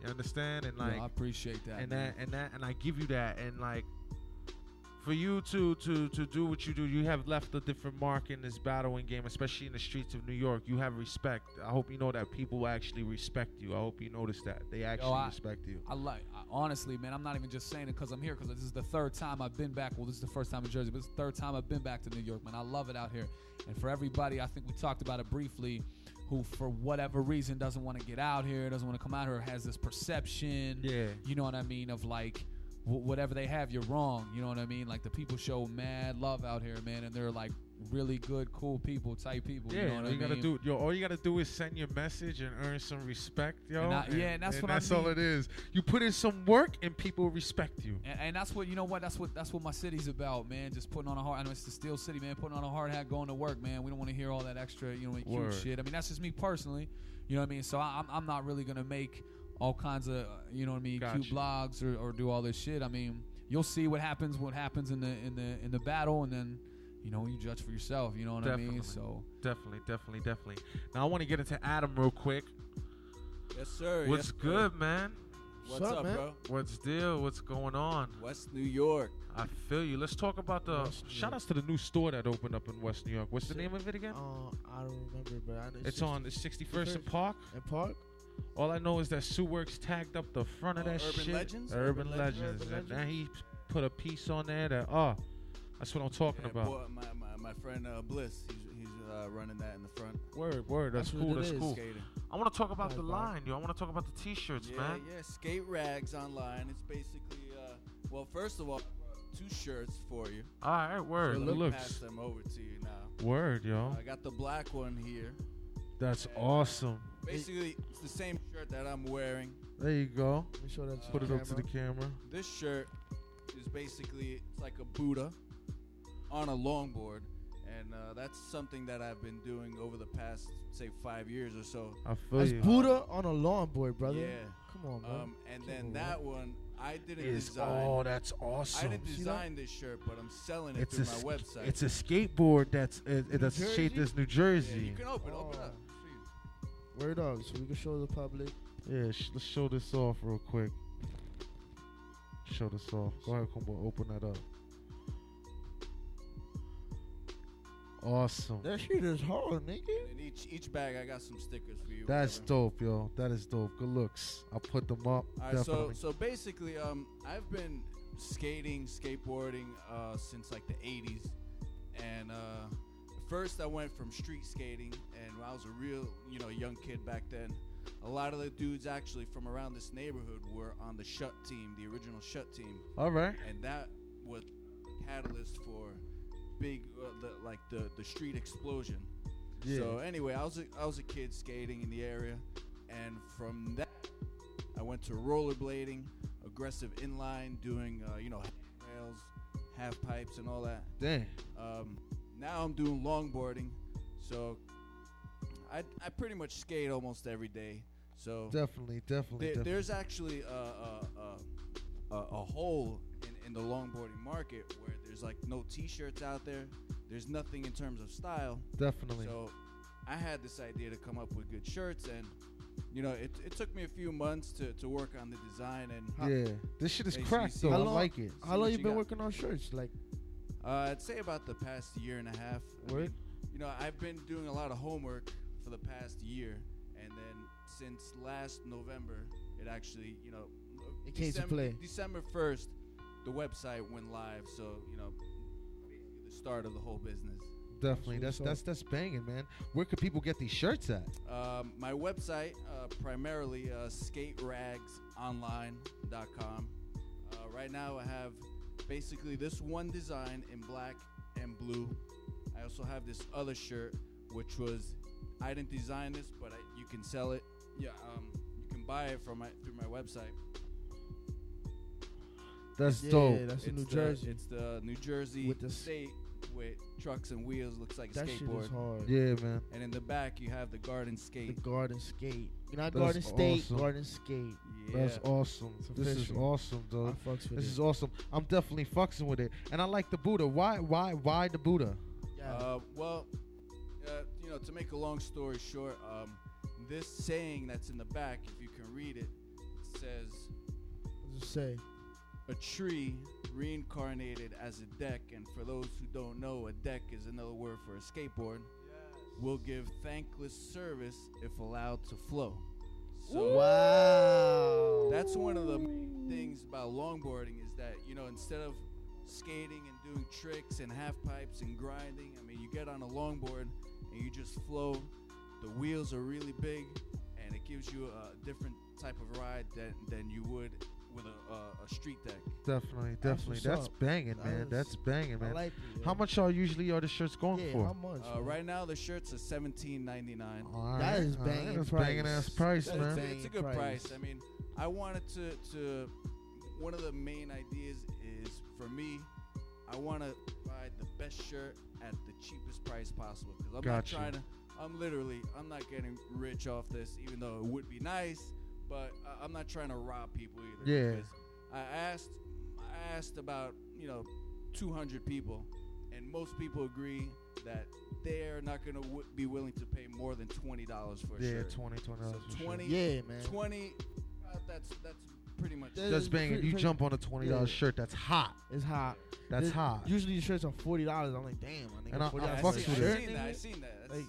Speaker 1: You understand? And
Speaker 9: yo,
Speaker 1: like
Speaker 9: I appreciate that.
Speaker 1: and
Speaker 9: man.
Speaker 1: that and that and I give you that and like for you to to to do what you do, you have left a different mark in this battling game, especially in the streets of New York. You have respect. I hope you know that people actually respect you. I hope you notice that they actually
Speaker 9: I-
Speaker 1: respect you.
Speaker 9: I like honestly, man. I'm not even just saying it because I'm here because this is the third time I've been back. Well, this is the first time in Jersey, but it's the third time I've been back to New York, man. I love it out here. And for everybody, I think we talked about it briefly, who for whatever reason doesn't want to get out here, doesn't want to come out here, has this perception.
Speaker 1: Yeah.
Speaker 9: You know what I mean? Of like. Whatever they have, you're wrong. You know what I mean? Like the people show mad love out here, man, and they're like really good, cool people, type people.
Speaker 1: Yeah,
Speaker 9: you know
Speaker 1: all you
Speaker 9: I
Speaker 1: gotta
Speaker 9: mean?
Speaker 1: do, yo. All you gotta do is send your message and earn some respect, yo.
Speaker 9: And I- yeah, and that's what I
Speaker 1: that's all it is. You put in some work and people respect you.
Speaker 9: And, and that's what you know. What that's what that's what my city's about, man. Just putting on a hard. I know it's the Steel City, man. Putting on a hard hat, going to work, man. We don't want to hear all that extra, you know, cute
Speaker 1: Word.
Speaker 9: shit. I mean, that's just me personally. You know what I mean? So I, I'm I'm not really gonna make all kinds of, uh, you know what I mean, cute blogs or, or do all this shit. I mean, you'll see what happens, what happens in the in the in the battle, and then, you know, you judge for yourself. You know what I mean? So
Speaker 1: Definitely, definitely, definitely. Now I want to get into Adam real quick.
Speaker 11: Yes, sir.
Speaker 1: What's
Speaker 11: yes,
Speaker 1: good, man?
Speaker 11: What's
Speaker 2: What's up,
Speaker 11: up,
Speaker 2: man?
Speaker 11: bro?
Speaker 1: What's deal? What's going on?
Speaker 11: West New York.
Speaker 1: I feel you. Let's talk about the
Speaker 2: West
Speaker 1: shout outs to the new store that opened up in West New York. What's the name of it again?
Speaker 2: Uh, I don't remember, but I know
Speaker 1: It's on the 61st and Park.
Speaker 2: in Park.
Speaker 1: All I know is that Sue Works tagged up the front of
Speaker 11: Oh,
Speaker 1: that
Speaker 11: Urban
Speaker 1: shit.
Speaker 11: Legends?
Speaker 1: Urban,
Speaker 11: Urban
Speaker 1: Legends.
Speaker 2: Legends.
Speaker 1: And now he put a piece on there that oh, that's what I'm talking
Speaker 11: Yeah,
Speaker 1: about.
Speaker 11: boy, my, my, my friend uh, Bliss, he's, he's uh, running that in the front.
Speaker 1: Word, word. That's,
Speaker 2: That's
Speaker 1: cool. That's
Speaker 2: is.
Speaker 1: cool.
Speaker 11: Skating.
Speaker 1: I want to talk about
Speaker 2: Right,
Speaker 1: the line, yo. I want to talk about the T-shirts,
Speaker 11: Yeah,
Speaker 1: man.
Speaker 11: yeah. Skate rags online. It's basically, uh, well, first of all, two shirts for you.
Speaker 1: All right, word.
Speaker 11: So
Speaker 1: It
Speaker 11: let me
Speaker 1: looks
Speaker 11: pass them over to you now.
Speaker 1: word, yo.
Speaker 11: I got the black one here.
Speaker 1: That's
Speaker 11: and, uh,
Speaker 1: awesome.
Speaker 11: Basically, it's the same shirt that I'm wearing.
Speaker 1: There you go.
Speaker 2: Let me show that to
Speaker 1: Put it
Speaker 2: the
Speaker 1: up to the camera.
Speaker 11: This shirt is basically it's like a Buddha on a longboard, and uh, that's something that I've been doing over the past say five years or so.
Speaker 1: I feel
Speaker 2: That's
Speaker 1: you.
Speaker 2: Buddha on a longboard, brother.
Speaker 11: Yeah.
Speaker 2: Come on, man.
Speaker 11: Um, and
Speaker 2: Come
Speaker 11: then
Speaker 2: on,
Speaker 11: that one, I didn't
Speaker 1: Is-
Speaker 11: design.
Speaker 1: oh, that's awesome!
Speaker 11: I
Speaker 1: awesome.
Speaker 11: didn't design this shirt, but I'm selling it
Speaker 1: It's
Speaker 11: through
Speaker 1: a
Speaker 11: my
Speaker 1: sk-
Speaker 11: website.
Speaker 1: it's a skateboard that's it, it- that's
Speaker 2: Jersey?
Speaker 1: shaped as New Jersey.
Speaker 11: Yeah, you can open, open
Speaker 2: Oh.
Speaker 11: up.
Speaker 2: Word up, so we can show the public.
Speaker 1: Yeah, sh- let's show this off real quick. Show this off. Go ahead, Kumba. Open that up. Awesome.
Speaker 2: That shit is hard, nigga.
Speaker 11: And in each each bag, I got some stickers for you.
Speaker 1: That's
Speaker 11: whatever.
Speaker 1: dope, yo. That is dope. Good looks. I'll put them up.
Speaker 11: All right, so
Speaker 1: definitely.
Speaker 11: so basically, um, I've been skating, skateboarding uh, since like the '80s, and uh, first I went from street skating, and when I was a real, you know, young kid back then. A lot of the dudes actually from around this neighborhood were on the Shut team, the original Shut team.
Speaker 1: All right.
Speaker 11: and that was catalyst for big, uh, the, like the the street explosion.
Speaker 1: Yeah.
Speaker 11: So anyway, I was a, I was a kid skating in the area, and from that, I went to rollerblading, aggressive inline, doing uh, you know rails, half pipes, and all that.
Speaker 1: Dang.
Speaker 11: Um, now I'm doing longboarding, so I I pretty much skate almost every day. So
Speaker 1: Definitely, definitely,
Speaker 11: there-
Speaker 1: definitely.
Speaker 11: there's actually a, a, a, a, a hole in, the longboarding market where there's like no t-shirts out there. There's nothing in terms of style.
Speaker 1: Definitely.
Speaker 11: So I had this idea to come up with good shirts, and you know, it, it took me a few months to, to work on the design. And
Speaker 1: Yeah. This shit is
Speaker 11: Hey,
Speaker 1: cracked, though. I
Speaker 2: How long-
Speaker 1: like it.
Speaker 2: How long you been
Speaker 11: got.
Speaker 2: working on shirts? Like,
Speaker 11: Uh, I'd say about the past year and a half. I mean, you know, I've been doing a lot of homework for the past year, and then since last November, it actually, you know,
Speaker 2: It came to
Speaker 11: December,
Speaker 2: play.
Speaker 11: December first, the website went live. So you know, the start of the whole business.
Speaker 1: Definitely. That's that's that's banging, man. Where could people get these shirts at?
Speaker 11: Um, my website, uh, primarily uh, skateragsonline.com. Uh, right now, I have basically this one design in black and blue. I also have this other shirt, which was I didn't design this, but I, you can sell it. Yeah, um, you can buy it from my through my website.
Speaker 1: That's
Speaker 2: Yeah,
Speaker 1: dope.
Speaker 2: that's in New
Speaker 11: the-
Speaker 2: Jersey.
Speaker 11: It's the New Jersey
Speaker 2: With the
Speaker 11: state with trucks and wheels. Looks like a
Speaker 2: that shit
Speaker 11: skateboard.
Speaker 2: is hard.
Speaker 1: Yeah, man.
Speaker 11: And in the back, you have the garden Skate.
Speaker 2: The garden skate. You know,
Speaker 1: That's
Speaker 2: garden state,
Speaker 1: awesome.
Speaker 2: garden skate.
Speaker 11: Yeah.
Speaker 1: That's awesome. This is
Speaker 2: official.
Speaker 1: awesome,
Speaker 2: I
Speaker 1: dude.
Speaker 2: fucks with
Speaker 1: This
Speaker 2: it.
Speaker 1: is awesome. I'm definitely fucking with it, and I like the Buddha. Why? Why? Why the Buddha?
Speaker 2: yeah.
Speaker 11: Uh, well, uh, you know, to make a long story short, um, this saying that's in the back, if you can read it, it says,
Speaker 2: What's it say?
Speaker 11: "A tree reincarnated as a deck." And for those who don't know, a deck is another word for a skateboard. Will give thankless service if allowed to flow. So
Speaker 2: Wow.
Speaker 11: that's one of the main things about longboarding is that you know instead of skating and doing tricks and half pipes and grinding i mean you get on a longboard and you just flow the wheels are really big and it gives you a different type of ride than, than you would with a, a, a street deck
Speaker 1: Definitely, definitely.
Speaker 2: what's
Speaker 1: That's banging, man.
Speaker 2: is-
Speaker 1: That's banging,
Speaker 2: I
Speaker 1: man.
Speaker 2: like it.
Speaker 1: How much are usually are the shirts going
Speaker 2: Yeah,
Speaker 1: for?
Speaker 2: how much?
Speaker 11: uh, right now the shirts are seventeen ninety nine.
Speaker 1: All
Speaker 2: That is
Speaker 1: all right.
Speaker 2: banging
Speaker 1: That's
Speaker 2: price.
Speaker 1: banging ass price,
Speaker 2: That is
Speaker 1: man.
Speaker 2: banging.
Speaker 11: It's a good
Speaker 2: price.
Speaker 11: price. I mean, I wanted to to one of the main ideas is for me, I want to buy the best shirt at the cheapest price possible because I'm
Speaker 1: Gotcha.
Speaker 11: not trying to. I'm literally I'm not getting rich off this, even though it would be nice. But I- I'm not trying to rob people either.
Speaker 1: Yeah.
Speaker 11: I asked I asked about you know 200 people, and most people agree that they're not going to w- be willing to pay more than twenty dollars for a
Speaker 1: Yeah,
Speaker 11: shirt.
Speaker 1: 20 $20
Speaker 11: So
Speaker 1: for sure.
Speaker 11: 20,
Speaker 2: Yeah, man.
Speaker 11: 20 uh, that's that's pretty much
Speaker 2: That
Speaker 1: That's
Speaker 2: is
Speaker 1: banging.
Speaker 2: pretty-
Speaker 1: You
Speaker 2: pretty-
Speaker 1: jump on a twenty dollars
Speaker 2: yeah.
Speaker 1: shirt. That's hot.
Speaker 2: It's hot.
Speaker 1: That's
Speaker 2: This-
Speaker 1: hot.
Speaker 2: Usually the shirts are forty dollars. I'm like, damn, my nigga.
Speaker 1: And I- I
Speaker 2: $40
Speaker 11: I
Speaker 1: fucks
Speaker 11: seen,
Speaker 1: with
Speaker 11: I
Speaker 1: it.
Speaker 2: shirt,
Speaker 11: seen that. I
Speaker 2: nigga?
Speaker 11: seen that. That's,
Speaker 2: Like,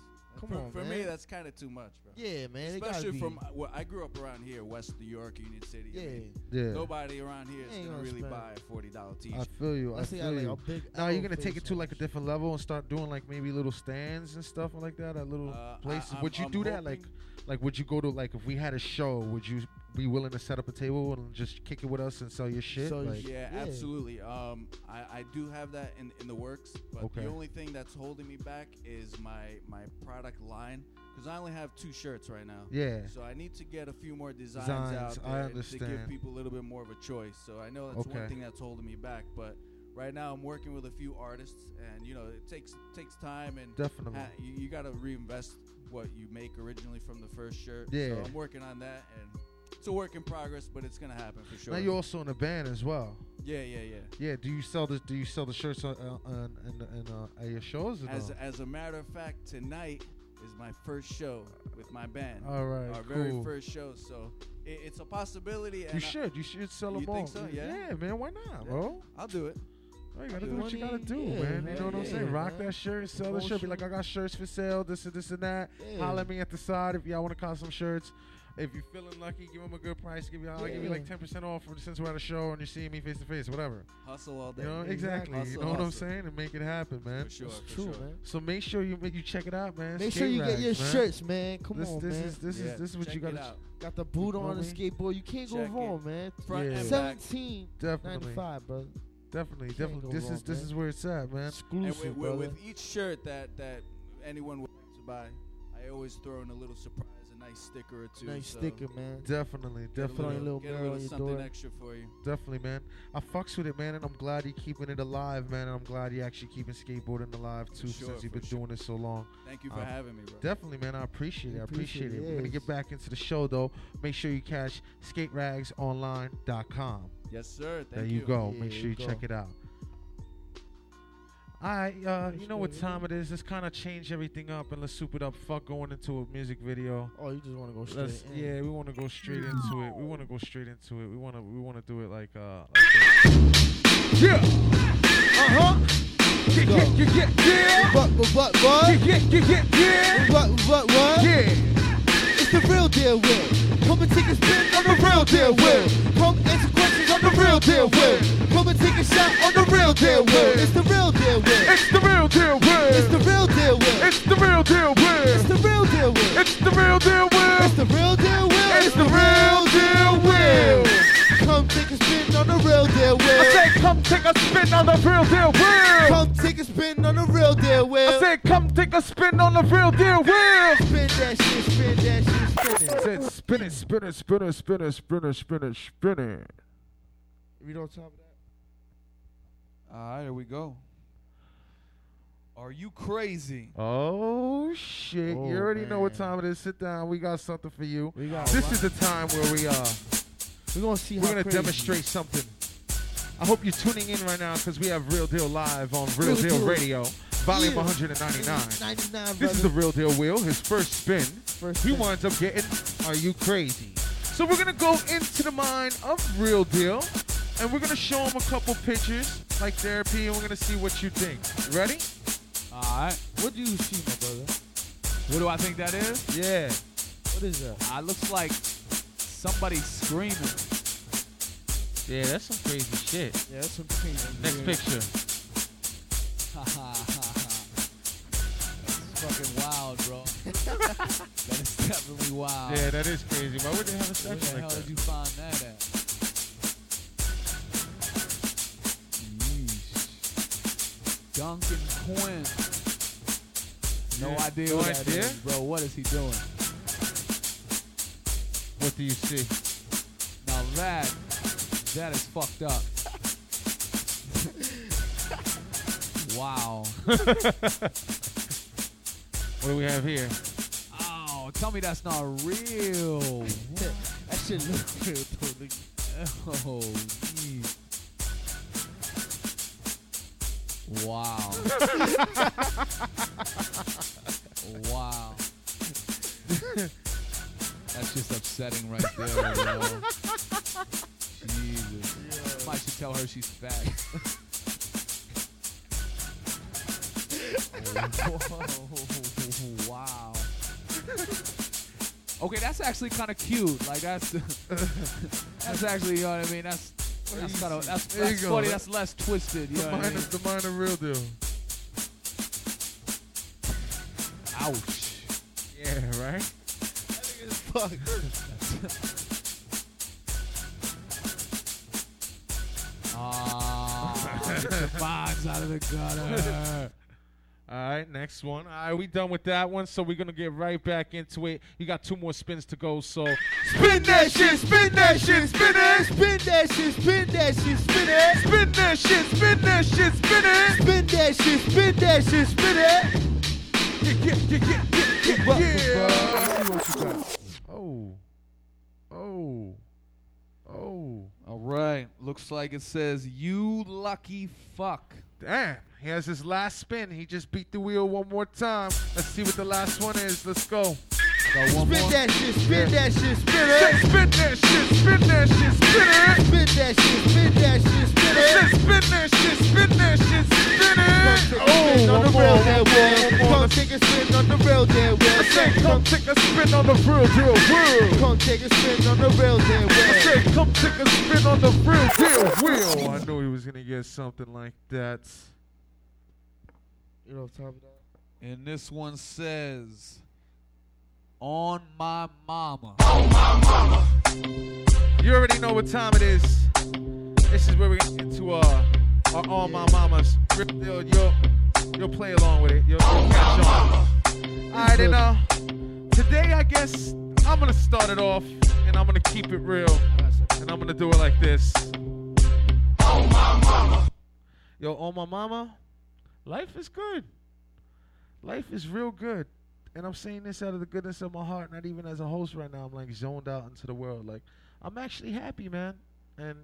Speaker 2: come
Speaker 11: for,
Speaker 2: on,
Speaker 11: for
Speaker 2: man.
Speaker 11: me, that's kind of too much, bro.
Speaker 2: Yeah, man.
Speaker 11: Especially from uh, well, I grew up around here, West New York, Union City. I
Speaker 2: Yeah.
Speaker 11: mean,
Speaker 1: Yeah.
Speaker 11: Nobody around here is gonna really buy a forty dollar
Speaker 1: I
Speaker 11: T-shirt.
Speaker 1: I feel you. I
Speaker 2: Unless they got,
Speaker 1: feel
Speaker 2: like,
Speaker 1: you. Now you're gonna take it to like a different level and start doing like maybe little stands and stuff like that at little
Speaker 11: Uh,
Speaker 1: places.
Speaker 11: I'm-
Speaker 1: would you
Speaker 11: I'm
Speaker 1: do that? Like, like would you go to like if we had a show? Would you be willing to set up a table and just kick it with us and sell your shit?
Speaker 2: Sell your
Speaker 1: like.
Speaker 11: Yeah,
Speaker 2: Yeah.
Speaker 11: absolutely. Um, I, I do have that in, in the works, but
Speaker 1: Okay.
Speaker 11: the only thing that's holding me back is my my product line because I only have two shirts right now.
Speaker 1: Yeah.
Speaker 11: So I need to get a few more designs,
Speaker 1: Designs,
Speaker 11: out
Speaker 1: I
Speaker 11: there to give people a little bit more of a choice. So I know that's one thing that's holding me back, but right now I'm working with a few artists, and you know it takes takes time and
Speaker 1: Definitely.
Speaker 11: ha- you, you got to reinvest what you make originally from the first shirt.
Speaker 1: Yeah.
Speaker 11: So I'm working on that, and it's a work in progress, but it's gonna happen for sure.
Speaker 1: Now you're also in a band as well.
Speaker 11: yeah, yeah, yeah.
Speaker 1: Yeah. Do you sell the Do you sell the shirts on, uh, on in, in, uh, at your shows?
Speaker 11: As
Speaker 1: no?
Speaker 11: as a matter of fact, tonight is my first show with my band.
Speaker 1: All right,
Speaker 11: our very first show. So it, it's a possibility. And
Speaker 1: you
Speaker 11: I-
Speaker 1: should. You should sell them
Speaker 11: You
Speaker 1: all.
Speaker 11: think so? Yeah.
Speaker 1: man. Why not,
Speaker 11: Yeah.
Speaker 1: bro?
Speaker 11: I'll do it.
Speaker 1: Oh, you gotta do
Speaker 11: do
Speaker 1: what you gotta do,
Speaker 2: Yeah,
Speaker 1: man. You know what I'm
Speaker 2: yeah,
Speaker 1: saying? Rock
Speaker 2: man.
Speaker 1: that shirt, sell the shirt. Be like, I got shirts for sale, this and this and that.
Speaker 2: Yeah.
Speaker 1: Holler at me at the side if y'all want to cop some shirts. If you're feeling lucky, give them a good price. Give you, I'll give you like 10% off for, since we're at a show and you're seeing me face to face, whatever.
Speaker 11: Hustle all day.
Speaker 1: You know,
Speaker 11: Exactly.
Speaker 1: exactly. you
Speaker 11: Hustle,
Speaker 1: know what I'm saying? And make it happen, man.
Speaker 11: For sure,
Speaker 2: It's
Speaker 11: for
Speaker 2: true,
Speaker 11: sure.
Speaker 2: man.
Speaker 1: So make sure you make you check it out, man.
Speaker 2: Make
Speaker 1: Skate
Speaker 2: sure you get your
Speaker 1: man.
Speaker 2: shirts, man. Come
Speaker 1: this,
Speaker 2: on,
Speaker 1: this
Speaker 2: man.
Speaker 1: Is, this
Speaker 11: Yeah,
Speaker 1: is this is what
Speaker 11: check
Speaker 1: you gotta.
Speaker 11: out.
Speaker 2: Got the boot on the
Speaker 1: what I mean?
Speaker 2: skateboard. You can't go wrong, man.
Speaker 11: Front
Speaker 1: Yeah.
Speaker 11: and back.
Speaker 2: Seventeen
Speaker 1: Definitely,
Speaker 2: ninety five, brother.
Speaker 1: definitely,
Speaker 2: Can't
Speaker 1: definitely.
Speaker 2: go
Speaker 1: This
Speaker 2: wrong,
Speaker 1: is this
Speaker 2: man.
Speaker 1: is where it's at, man.
Speaker 2: Exclusive,
Speaker 11: with, with, with each shirt that that anyone would like to buy, I always throw in a little surprise, a nice sticker or two.
Speaker 2: nice
Speaker 11: so
Speaker 2: sticker, man.
Speaker 1: Definitely,
Speaker 11: Get a
Speaker 1: definitely.
Speaker 2: little-
Speaker 11: get a
Speaker 2: mirror
Speaker 11: little
Speaker 2: on your
Speaker 11: something
Speaker 2: door.
Speaker 11: extra for you.
Speaker 1: Definitely, man. I fucks with it, man, and I'm glad you're keeping it alive, man. And I'm glad you're actually keeping skateboarding alive too,
Speaker 11: sure,
Speaker 1: since you've been
Speaker 11: sure.
Speaker 1: doing it so long.
Speaker 11: Thank you for
Speaker 1: Um,
Speaker 11: having me, bro.
Speaker 1: Definitely, man. I appreciate it. I appreciate,
Speaker 2: Appreciate
Speaker 1: it.
Speaker 2: it,
Speaker 1: We're gonna get back into the show though. Make sure you catch skateragsonline.com.
Speaker 11: yes, sir. Thank
Speaker 1: there you, go.
Speaker 2: Yeah,
Speaker 1: Make sure you
Speaker 2: you
Speaker 1: check it out. All right, uh, you know what time it is. Let's kind of change everything up and let's soup it up. Fuck going into a music video.
Speaker 2: Oh, you just want to go straight
Speaker 1: Let's,
Speaker 2: in.
Speaker 1: yeah, we want to go straight into it. We want to go straight into it. We want to we want to do it like uh like. Yeah. Uh-huh. Yeah, yeah, yeah, yeah, yeah.
Speaker 2: What, what, what, what?
Speaker 1: Yeah, yeah, yeah, yeah, yeah.
Speaker 2: What, what, what?
Speaker 1: Yeah.
Speaker 2: It's the real deal, Will. Come and take a spin on the real deal, Will. Come answer questions on the real deal, Will. Come and take a shot on the real deal, Will. It's the real deal, Will.
Speaker 1: It's the real deal,
Speaker 2: It's the real deal, Will.
Speaker 1: It's the real deal,
Speaker 2: It's the real deal, Will.
Speaker 1: It's the real deal, Will.
Speaker 2: It's the real deal, Will.
Speaker 1: It's the real deal, Will.
Speaker 2: Come take a spin on the real deal,
Speaker 1: wheel.
Speaker 2: I
Speaker 1: said, come take a spin on the real deal, Will.
Speaker 2: Come take a spin on the real deal,
Speaker 1: wheel.
Speaker 2: I
Speaker 1: said, come take a spin on the real deal, Will.
Speaker 2: Spin that shit, spin that shit, spin it.
Speaker 1: said, spin it, spin it, spin it, spin it, spin it, spin it, spin it.
Speaker 2: You know what top of that?
Speaker 9: All right, here we go. Are you crazy?
Speaker 1: Oh shit!
Speaker 2: Oh,
Speaker 1: you already know what time it is. Sit down. We got something for you.
Speaker 2: We got
Speaker 1: This is the time where we uh
Speaker 2: We're gonna see
Speaker 1: we're gonna
Speaker 2: crazy.
Speaker 1: demonstrate something. I hope you're tuning in right now because we have Real Deal live on Real,
Speaker 2: Real
Speaker 1: Deal,
Speaker 2: Deal.
Speaker 1: Radio, volume
Speaker 2: Yeah.
Speaker 1: 199.
Speaker 2: 99,
Speaker 1: This is the. Real Deal Wheel. His first spin.
Speaker 2: First
Speaker 1: He
Speaker 2: spin.
Speaker 1: winds up getting Are You Crazy? So we're gonna go into the mind of Real Deal, and we're gonna show him a couple pictures like therapy, and we're gonna see what you think. Ready?
Speaker 9: All right.
Speaker 2: What do you see, my brother?
Speaker 9: What do I think that is?
Speaker 1: Yeah.
Speaker 2: What is that?
Speaker 9: Uh, looks like somebody screaming.
Speaker 1: Yeah, that's some crazy shit.
Speaker 2: Yeah, that's some crazy.
Speaker 1: Next
Speaker 2: weird-
Speaker 1: picture.
Speaker 9: That's fucking wild, bro. [LAUGHS] that is definitely wild.
Speaker 1: Yeah, that is crazy. Why would they have a
Speaker 9: Where the
Speaker 1: like
Speaker 9: hell
Speaker 1: that?
Speaker 9: did you find that at? Yeesh. Duncan Quinn. No
Speaker 1: Yeah,
Speaker 9: idea
Speaker 1: no
Speaker 9: what that
Speaker 1: idea?
Speaker 9: is, bro. What is he doing?
Speaker 1: What do you see?
Speaker 9: Now that, that is fucked up. [LAUGHS] wow. [LAUGHS]
Speaker 1: What do we have here?
Speaker 9: Oh, tell me that's not real. [LAUGHS]
Speaker 2: That shit look real, nigga.
Speaker 9: Oh, yeesh. Wow. wow. That's just upsetting right there, bro. Jesus. Might should tell her she's fat. Wow. Okay, that's actually kind of cute. Like that's that's actually, you know what I mean? That's that's kind of that's,
Speaker 1: There
Speaker 9: that's funny.
Speaker 1: That-
Speaker 9: That's less twisted. You
Speaker 1: The
Speaker 9: know what I mean?
Speaker 1: the mind of real deal.
Speaker 9: Ouch.
Speaker 1: Yeah, right?
Speaker 2: Fuck.
Speaker 9: Ah, [LAUGHS] the out of the gutter.
Speaker 1: All right, next one. All right, we done with that one, so we're gonna get right back into it. You got two more spins to go, so
Speaker 2: Spin that shit, spin that shit, spin it. Spin that shit, spin that shit, spin it.
Speaker 1: Spin that shit, spin that shit, spin it.
Speaker 2: Spin that shit, spin that shit, spin it.
Speaker 1: Yeah, yeah, yeah, yeah,
Speaker 2: What,
Speaker 1: yeah,
Speaker 2: bro? Let's see what you got.
Speaker 1: Oh, oh, oh.
Speaker 9: All right. Looks like it says you lucky fuck.
Speaker 1: Damn, he has his last spin. He just beat the wheel one more time. Let's see what the last one is. Let's go.
Speaker 2: Spin that shit, spin that shit, spin it.
Speaker 1: spin that shit, spin that shit, spin it.
Speaker 2: Spin that shit, spin that shit, spin it.
Speaker 1: spin that shit, spin that shit, spin it.
Speaker 2: Oh,
Speaker 1: Oh,
Speaker 2: on the oh,
Speaker 1: one more,
Speaker 2: rail
Speaker 1: one
Speaker 2: there,
Speaker 1: more,
Speaker 2: Will.
Speaker 1: one more.
Speaker 2: Come take a spin on the rail there,
Speaker 1: I
Speaker 2: Will.
Speaker 1: come take a spin on the real deal wheel.
Speaker 2: Come take a spin on the rail there,
Speaker 1: I
Speaker 2: Will.
Speaker 1: say, come take a spin on the real deal wheel. Oh, I knew he was gonna get something like that.
Speaker 2: You know, top of that.
Speaker 9: And this one says, "On my mama." On my mama.
Speaker 1: You already know what time it is. This is where we get into uh, our all my mamas. You'll, you'll, you'll play along with it. You'll, you'll catch on. All right, and uh, today I guess I'm gonna start it off, and I'm gonna keep it real, and I'm gonna do it like this. On my mama. Yo, on my mama, life is good. Life is real good. And I'm saying this out of the goodness of my heart, not even as a host right now. I'm like zoned out into the world. Like, I'm actually happy, man. And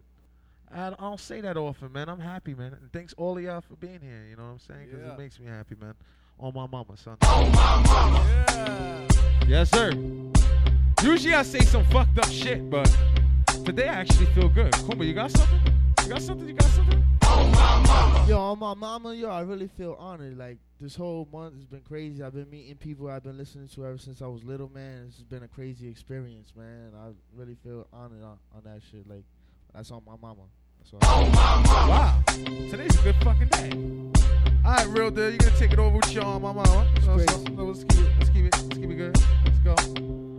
Speaker 1: I, don't say that often, man. I'm happy, man. And thanks all of y'all for being here. You know what I'm saying? Because
Speaker 11: Yeah.
Speaker 1: it makes me happy, man. On my mama, son.
Speaker 11: Yeah.
Speaker 1: Yes, sir. Usually I say some fucked up shit, but today I actually feel good. Kumba, you got something? You got something? You got something?
Speaker 2: Yo, on my mama, yo, I really feel honored. Like this whole month has been crazy. I've been meeting people I've been listening to ever since I was little, man. This has been a crazy experience, man. I really feel honored on, on that shit. Like that's on my mama. That's all.
Speaker 1: Wow. Today's a good fucking day. All right, real deal. You're gonna take it over with your on my mama. So, so, so let's keep it. Let's keep it. Let's keep it good. Let's go.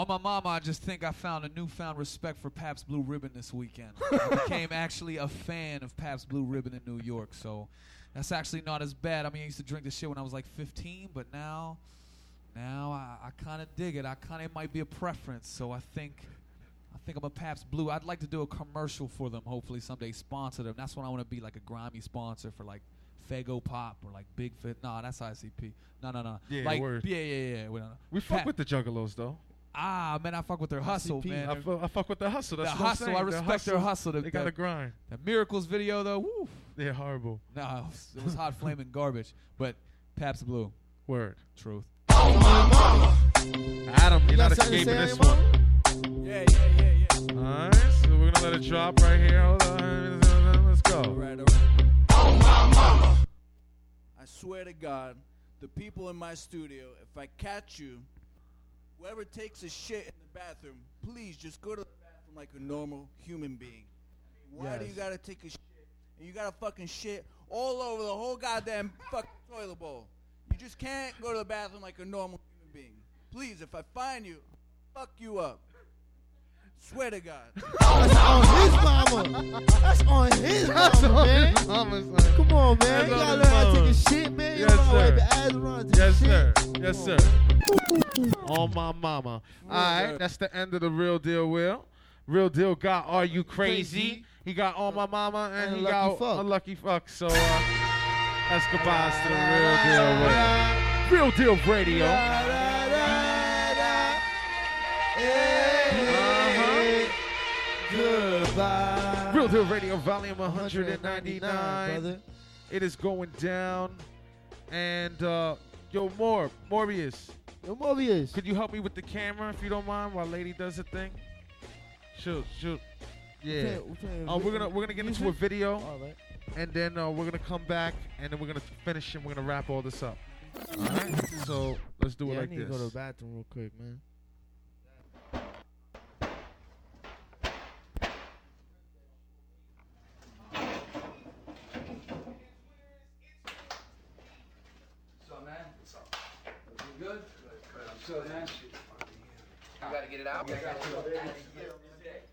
Speaker 9: On my mama, I just think I found a newfound respect for Pabst Blue Ribbon this weekend. [LAUGHS] I became actually a fan of Pabst Blue Ribbon in New York, so that's actually not as bad. I mean, I used to drink this shit when I was like 15, but now, now I, I kind of dig it. I kind of might be a preference, so I think, I think I'm a Pabst Blue. I'd like to do a commercial for them, hopefully someday sponsor them. That's when I want to be like a grimy sponsor for like. Faygo Pop or like Big Fit. Nah, that's ICP. No, no, no.
Speaker 1: Yeah,
Speaker 9: like,
Speaker 1: word.
Speaker 9: yeah, yeah, yeah. We, don't know.
Speaker 1: We fuck
Speaker 9: Pat-
Speaker 1: with the Juggalos though.
Speaker 9: Ah, man, I fuck with their hustle,
Speaker 2: ICP.
Speaker 9: man.
Speaker 1: I, fu- I fuck with the hustle. That's
Speaker 9: The
Speaker 1: what I'm
Speaker 9: hustle,
Speaker 1: saying.
Speaker 9: I
Speaker 1: The
Speaker 9: respect their hustle. The-
Speaker 1: They gotta
Speaker 9: the-
Speaker 1: grind.
Speaker 9: The Miracles video, though, woo.
Speaker 1: They're horrible.
Speaker 9: No, it was, it was hot flaming garbage. But Pabst Blue,
Speaker 1: Word.
Speaker 9: truth. Oh my mama.
Speaker 1: Adam, you're
Speaker 2: You
Speaker 1: not
Speaker 2: got something to
Speaker 1: escaping this
Speaker 2: your
Speaker 1: one.
Speaker 11: Yeah, yeah, yeah, yeah.
Speaker 1: All right, so we're gonna let it drop right here. Hold on, let's go.
Speaker 11: All right, all right. I swear to God, the people in my studio, if I catch you, whoever takes a shit in the bathroom, please just go to the bathroom like a normal human being. I mean, why do you gotta take a shit and you gotta fucking shit all over the whole goddamn [LAUGHS] fucking toilet bowl? You just can't go to the bathroom like a normal human being. Please, if I find you, fuck you up. Swear to God. [LAUGHS]
Speaker 2: That's on his mama. That's on his
Speaker 1: That's
Speaker 2: mama,
Speaker 1: on
Speaker 2: man.
Speaker 1: his mama, son.
Speaker 2: Come on, man.
Speaker 1: That's
Speaker 2: you
Speaker 1: on
Speaker 2: gotta
Speaker 1: his
Speaker 2: learn how to take a shit, man. You
Speaker 1: Yes,
Speaker 2: know wipe
Speaker 1: sir.
Speaker 2: your ass around take
Speaker 1: Yes,
Speaker 2: a shit.
Speaker 1: sir. Yes, sir.
Speaker 2: on,
Speaker 1: On my mama. All right, that's the end of the real deal. Will real deal got Are You Crazy?
Speaker 2: Crazy.
Speaker 1: He got On My Mama and,
Speaker 2: And
Speaker 1: he
Speaker 2: Lucky
Speaker 1: got
Speaker 2: Fuck.
Speaker 1: a Lucky Fuck. So uh, that's goodbyes to the real [LAUGHS] deal. Will. Real deal radio. Real deal radio, volume
Speaker 2: 199,
Speaker 1: 199.
Speaker 2: brother.
Speaker 1: It is going down. And uh, yo, more Morbius.
Speaker 2: Yo, Mobius.
Speaker 1: Could you help me with the camera if you don't mind while Lady does the thing? Shoot, shoot. Yeah.
Speaker 2: playing- we playing
Speaker 1: Uh, we're gonna we're gonna get into a video,
Speaker 2: All right.
Speaker 1: and then uh, we're gonna come back, and then we're gonna finish, and we're gonna wrap all this up. All right. So let's do it
Speaker 2: Yeah, I
Speaker 1: like
Speaker 2: need
Speaker 1: this.
Speaker 2: to go to the bathroom real quick, man.
Speaker 14: What's up, man? What's up? Everything good? Good, good. I'm so man. You gotta get it out. Yeah, got to. It's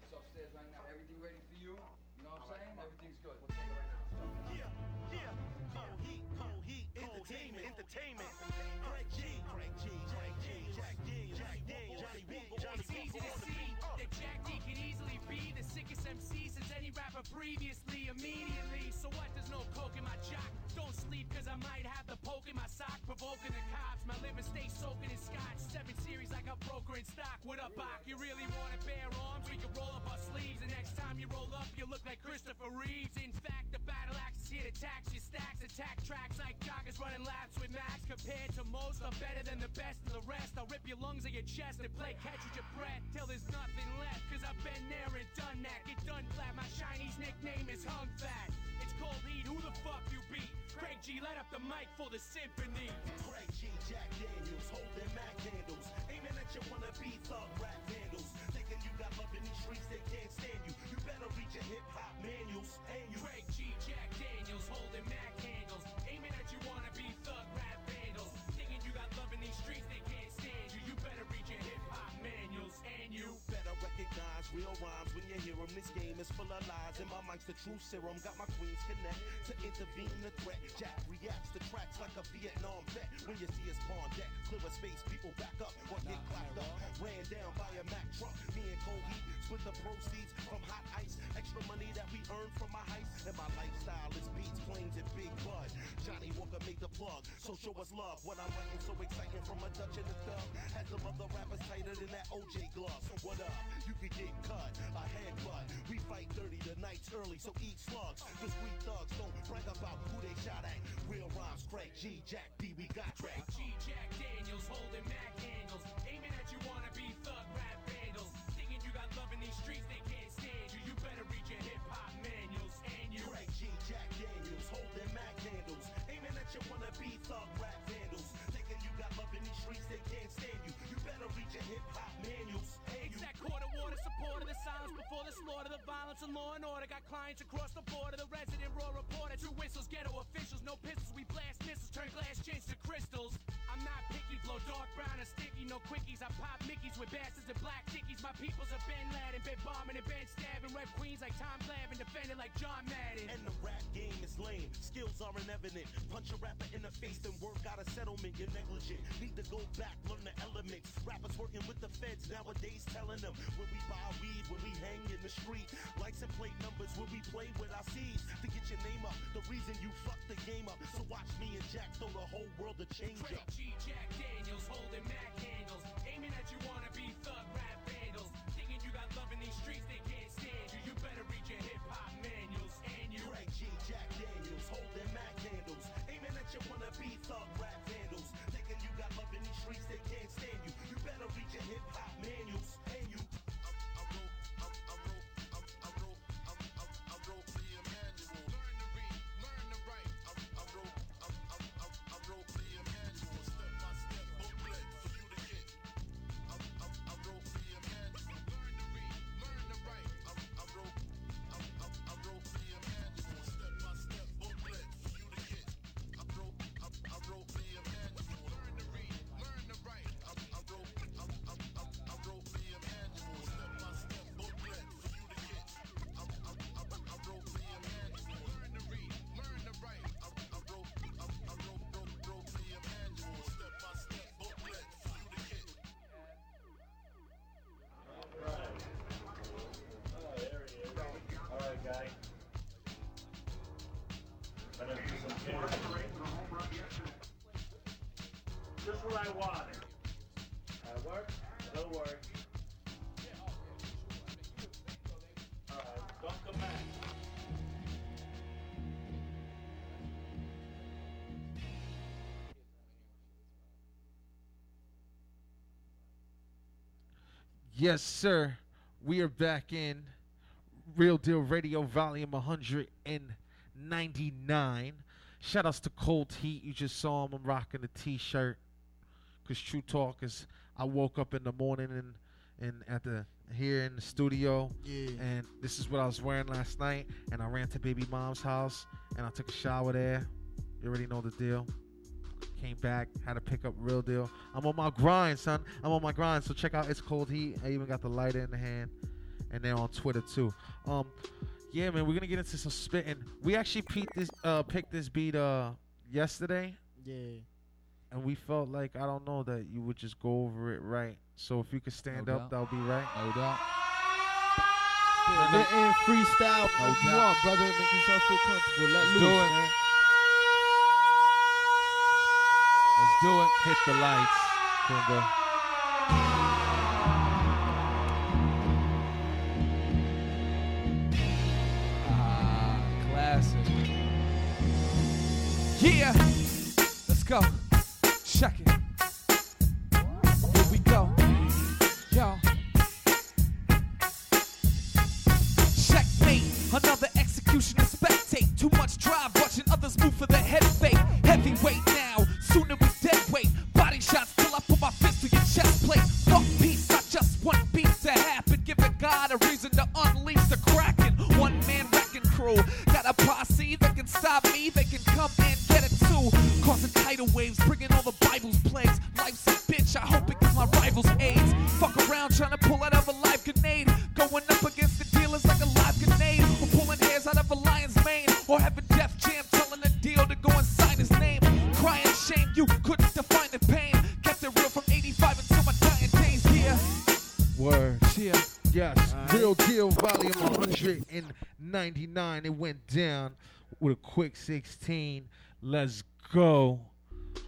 Speaker 14: upstairs right now. Everything ready for you? You know what I'm saying? Everything's good. We'll take it right now.
Speaker 15: entertainment. Craig G, Craig G, Craig G, Jack D, Jack D, Johnny B, Johnny
Speaker 16: It's easy to see that Jack D could easily be the sickest MC since any rapper previously, immediately. So what? There's no coke in my jock. Don't sleep cause I might have the poke in my sock, provoking the cops. My liver stays soaking in scotch. Seven series like a broker in stock. What up, Bach? You really wanna bear arms? We can roll up our sleeves, and next time you roll up, you look like Christopher Reeves. In fact, the battle axe is here to tax your stacks, attack tracks like joggers running laps with Max. Compared to most, I'm better than the best of the rest. I'll rip your lungs out your chest and play catch with your breath till there's nothing left. Cause I've been there and done that. Get done flat. My Chinese nickname is Hung Fat. It's cold heat. Who the fuck you beat? Craig G, let up the mic for the symphony.
Speaker 15: Craig G, Jack Daniels, holding Mac candles, aiming at your wannabe thug rap vandals, thinking you got love in these streets they can't stand you. You better read your hip hop manuals and you.
Speaker 16: Craig G, Jack Daniels, holding Mac candles, aiming at you wanna be thug rap vandals, thinking you got love in these streets they can't stand you. You better read your hip hop manuals and you.
Speaker 15: better recognize real rhymes when you hear 'em. This game is full of lies, and my mic's the true serum. Got my queens connect to intervene the threat. Jack reacts to tracks like a Vietnam vet. When you see his pawn deck, clear a space, people back up or get clapped up. Ran down by a Mack truck. Me and Cold Heat split the proceeds from hot ice. Extra money that we earned from my heist. And my lifestyle is beats, planes, and big bud. Johnny Walker made the plug, so show us love. When I'm writing so exciting from a Dutch in the thug. Had some other rappers tighter than that OJ glove. What up? You could get cut, a headbutt. We fight dirty the nights early, so eat slugs. The street thugs don't brag about who they shot at. Real rhymes, Craig G, Jack D, we got track.
Speaker 16: G, Jack Daniels, holding Mac handles, aiming at you wanna be law and order. Got clients across the border, the resident raw reporter, two whistles, ghetto officials, no pistols. We blast missiles, turn glass chains to crystals. I'm not picky, blow dark brown and sticky, no quickies. I pop Mickeys with bastards and black dickies. My people's a Bin Laden, been bombing and been stabbing, rep queens like Tom Glavine, defending like John Madden.
Speaker 15: And the lame. Skills aren't evident. Punch a rapper in the face and work out a settlement. You're negligent. Need to go back, learn the elements. Rappers working with the feds nowadays telling them when we buy weed, when we hang in the street. Lights and plate numbers when we play with our seeds. To get your name up, the reason you fucked the game up. So watch me and Jack throw the whole world a change up.
Speaker 16: G, Jack Daniels, holding Mac handles, aiming at you wanna be thug rap
Speaker 17: Just what I wanted. That work? That'll work. Alright, don't come back.
Speaker 1: Yes, sir. We are back in Real Deal Radio Volume 199. Shout outs to Cold Heat. You just saw him. I'm rocking the t-shirt. Cause True Talk is I woke up in the morning and and at the here in the studio.
Speaker 2: Yeah.
Speaker 1: And this is what I was wearing last night. And I ran to baby mom's house and I took a shower there. You already know the deal. Came back, had to pick up real deal. I'm on my grind, son. I'm on my grind. So check out It's Cold Heat. I even got the lighter in the hand. And they're on Twitter too. Um yeah, man, we're gonna get into some spitting. We actually picked this uh picked this beat uh yesterday.
Speaker 2: Yeah.
Speaker 1: and we felt like I don't know that you would just go over it right. So if you could stand up, that would be right.
Speaker 9: No doubt.
Speaker 2: Written freestyle.
Speaker 9: No
Speaker 2: if you
Speaker 9: doubt.
Speaker 2: want, brother. Make yourself feel comfortable. Let
Speaker 9: Let's
Speaker 2: loose,
Speaker 9: do it.
Speaker 2: man.
Speaker 9: Let's do it.
Speaker 1: Hit the lights, Kumba. Quick 16. Let's go.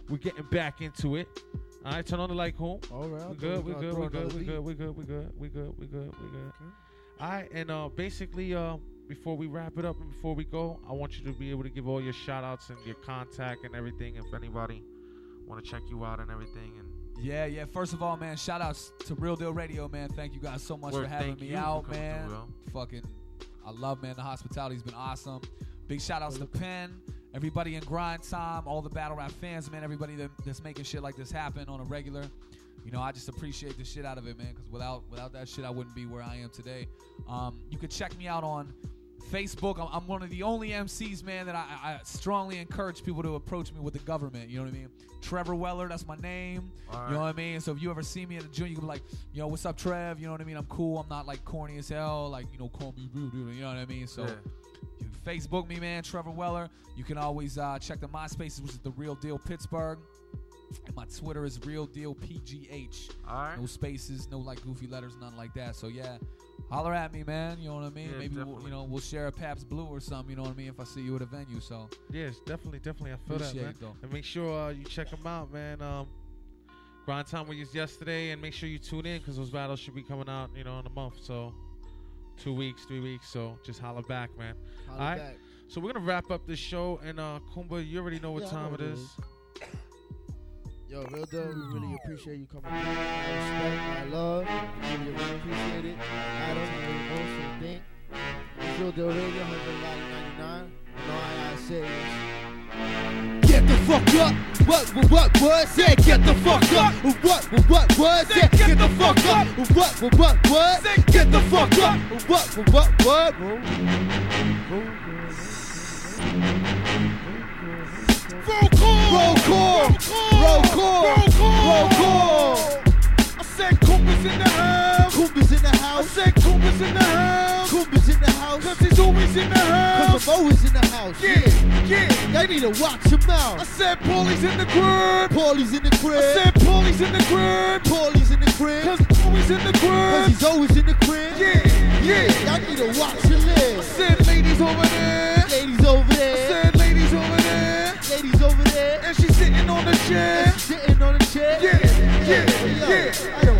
Speaker 1: We're getting back into it. All right, turn on the light, home.
Speaker 2: All right.
Speaker 1: We're good, We're good, We're good, We're good, We're good, We're good, We're good, we good, we good. All right, and uh, basically, uh, before we wrap it up and before we go, I want you to be able to give all your shout outs and your contact and everything if anybody want to check you out and everything. And
Speaker 9: Yeah, yeah. First of all, man, shout outs to Real Deal Radio, man. Thank you guys so much
Speaker 1: Word,
Speaker 9: for having me out, man. Fucking, I love, man. The hospitality's been awesome. Big shout outs to Penn, everybody in Grind Time, all the battle rap fans, man. Everybody that, that's making shit like this happen on a regular. You know, I just appreciate the shit out of it, man. Because without without that shit, I wouldn't be where I am today. Um, you could check me out on Facebook. I'm, I'm one of the only MCs, man, that I, I strongly encourage people to approach me with the government. You know what I mean? Trevor Weller, that's my name.
Speaker 1: All
Speaker 9: You know what I mean? So if you ever see me at a joint, you can be like, yo, what's up, Trev? You know what I mean? I'm cool. I'm not like corny as hell. Like, you know, call me rude. You know what I mean? So
Speaker 1: Yeah.
Speaker 9: Facebook me, man, Trevor Weller. You can always uh, check the MySpaces, which is the Real Deal Pittsburgh. And my Twitter is Real Deal PGH.
Speaker 1: All right.
Speaker 9: No spaces, no like goofy letters, nothing like that. So yeah, holler at me, man. You know what I mean?
Speaker 1: Yeah,
Speaker 9: Maybe we'll, you know we'll share a Pabst Blue or something. You know what I mean? If I see you at a venue, so
Speaker 1: Yes, definitely, definitely. I feel
Speaker 9: Appreciate
Speaker 1: that, man.
Speaker 9: it, though.
Speaker 1: And make sure uh, you check them out, man. Um, Grind Time was yesterday, and make sure you tune in because those battles should be coming out, you know, in a month. So, two weeks, three weeks. So just holler back, man.
Speaker 2: Holla
Speaker 1: All right.
Speaker 2: back.
Speaker 1: So we're gonna wrap up this show, and uh, Kumba, you already know what
Speaker 2: Yeah,
Speaker 1: time
Speaker 2: know
Speaker 1: it
Speaker 2: what it
Speaker 1: is.
Speaker 2: is. Yo, real deal, we really appreciate you coming. in. My respect, my love, really, really appreciate it. Adam, I really know same thing. It's Real Deal Radio, 199. And all I gotta say is. Get the fuck up! What, what, what, what? Say, get the fuck up! What, what, what, what? Say, get the fuck up! What, what, what, what? Say, get the fuck up! What, what, what, what? Roll call! Roll call! Roll call!
Speaker 1: I said Kumba's in the house.
Speaker 2: Kumba's in the house.
Speaker 1: I said Kumba's in the house.
Speaker 2: Kumba's in the house.
Speaker 1: Cause he's always in the house.
Speaker 2: Cause I'm always in the house.
Speaker 1: Yeah, yeah.
Speaker 2: Y'all need to watch your mouth.
Speaker 1: I said Paulie's in the crib.
Speaker 2: Paulie's in the crib.
Speaker 1: I said Paulie's in the crib.
Speaker 2: Paulie's in the crib.
Speaker 1: Cause Paulie's in the
Speaker 2: Cause he's always in the crib.
Speaker 1: Yeah, yeah.
Speaker 2: Y'all need to watch your
Speaker 1: I said ladies over there.
Speaker 2: Ladies over there.
Speaker 1: I said ladies over there.
Speaker 2: Ladies over there.
Speaker 1: And she's sitting on the chair.
Speaker 2: She's sitting on a chair.
Speaker 1: Yeah, yeah, yeah.
Speaker 2: Care.
Speaker 1: Soccer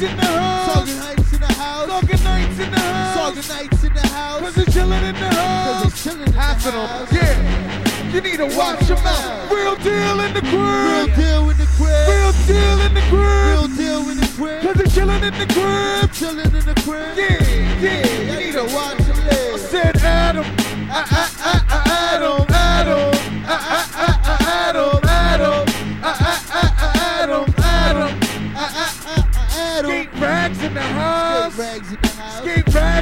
Speaker 1: nights in the house.
Speaker 2: Soggin Heights in the house.
Speaker 1: Soccer nights in the house.
Speaker 2: Soggin Heights in the house.
Speaker 1: Cause they're chilling in the house.
Speaker 2: Cause
Speaker 1: house.
Speaker 2: they chilling in the house.
Speaker 1: Yeah. You need to watch your mouth. Real deal in the crib.
Speaker 2: Real deal in the crib.
Speaker 1: Real deal in the crib.
Speaker 2: Real deal in the crib.
Speaker 1: Cause they're chilling in the crib.
Speaker 2: Chilling in the crib.
Speaker 1: Yeah, yeah. You
Speaker 2: need to watch your
Speaker 1: I said Adam. I, I, I, I,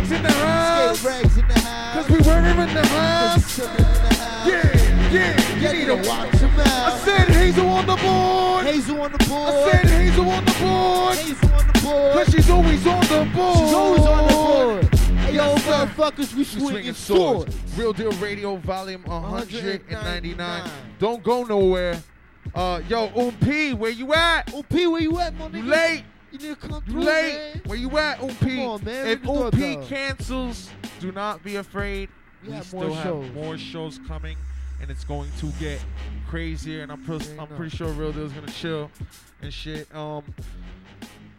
Speaker 1: rags in the house.
Speaker 2: Skate rags in the house.
Speaker 1: Cause we wear them in the house.
Speaker 2: in the house.
Speaker 1: Yeah, yeah. You
Speaker 2: need to watch your
Speaker 1: I said Hazel on the board.
Speaker 2: Hazel on the board.
Speaker 1: I said Hazel on the board.
Speaker 2: Hazel on the board.
Speaker 1: Cause she's always on the board.
Speaker 2: She's always on the board. Hey, yo, motherfuckers, we swinging
Speaker 1: swinging
Speaker 2: swords.
Speaker 1: swords. Real Deal Radio, volume 199.
Speaker 2: 199.
Speaker 1: Don't go nowhere. Uh, yo, Ump, where you at?
Speaker 2: Ump, where you at, my
Speaker 1: You
Speaker 2: nigga?
Speaker 1: late?
Speaker 2: You need to come through,
Speaker 1: late?
Speaker 2: man.
Speaker 1: Where you at, OP?
Speaker 2: Come on, man.
Speaker 1: If
Speaker 2: OP
Speaker 1: cancels, do not be afraid.
Speaker 2: We
Speaker 1: We, still
Speaker 2: more
Speaker 1: have
Speaker 2: shows.
Speaker 1: more shows coming, and it's going to get crazier. And I'm I'm pretty sure Real Deal is gonna chill and shit. Um,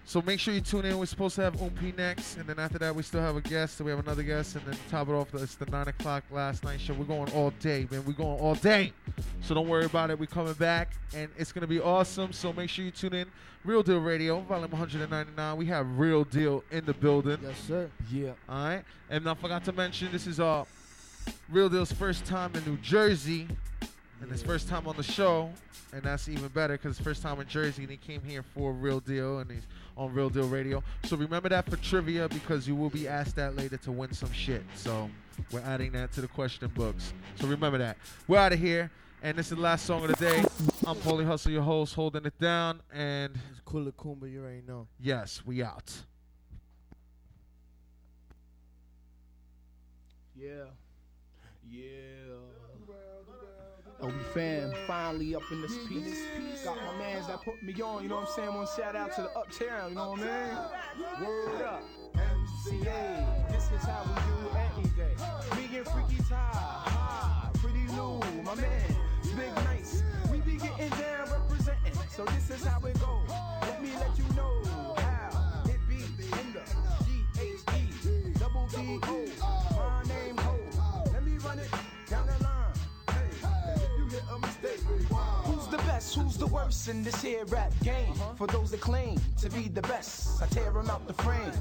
Speaker 1: so make sure you tune in. We're supposed to have Ump next, and then after that we still have a guest. So we have another guest, and then top it off. It's the nine o'clock last night show. We're going all day, man. We're going all day. So don't worry about it. We're coming back, and it's gonna be awesome. So make sure you tune in. Real Deal Radio, volume 199. We have Real Deal in the building.
Speaker 2: Yes, sir.
Speaker 9: Yeah.
Speaker 1: All right. And I forgot to mention this is uh Real Deal's first time in New Jersey, and his first time on the show, and that's even better because first time in Jersey, and he came here for Real Deal, and he's on Real Deal Radio. So remember that for trivia because you will be asked that later to win some shit. So we're adding that to the question books. So remember that. We're out of here. And this is the last song of the day. I'm Paulie Hustle, your host, holding it down. And
Speaker 2: It's Kula Kumba, you already know.
Speaker 1: yes, we out.
Speaker 18: Yeah. Yeah. LB fam, finally up in this piece. Got my mans that put me on, you know what I'm saying? One shout out to the uptown, you know what I mean? Word up. MCA, this is how we do any day. And Freaky Tah, Pretty Lou, my man, Spigg Nice. We be getting down representing, so this is how it go. Let me let you know Who's the best? Who's the worst in this here rap game? Uh-huh. For those that claim to be the best, I tear them out the frame.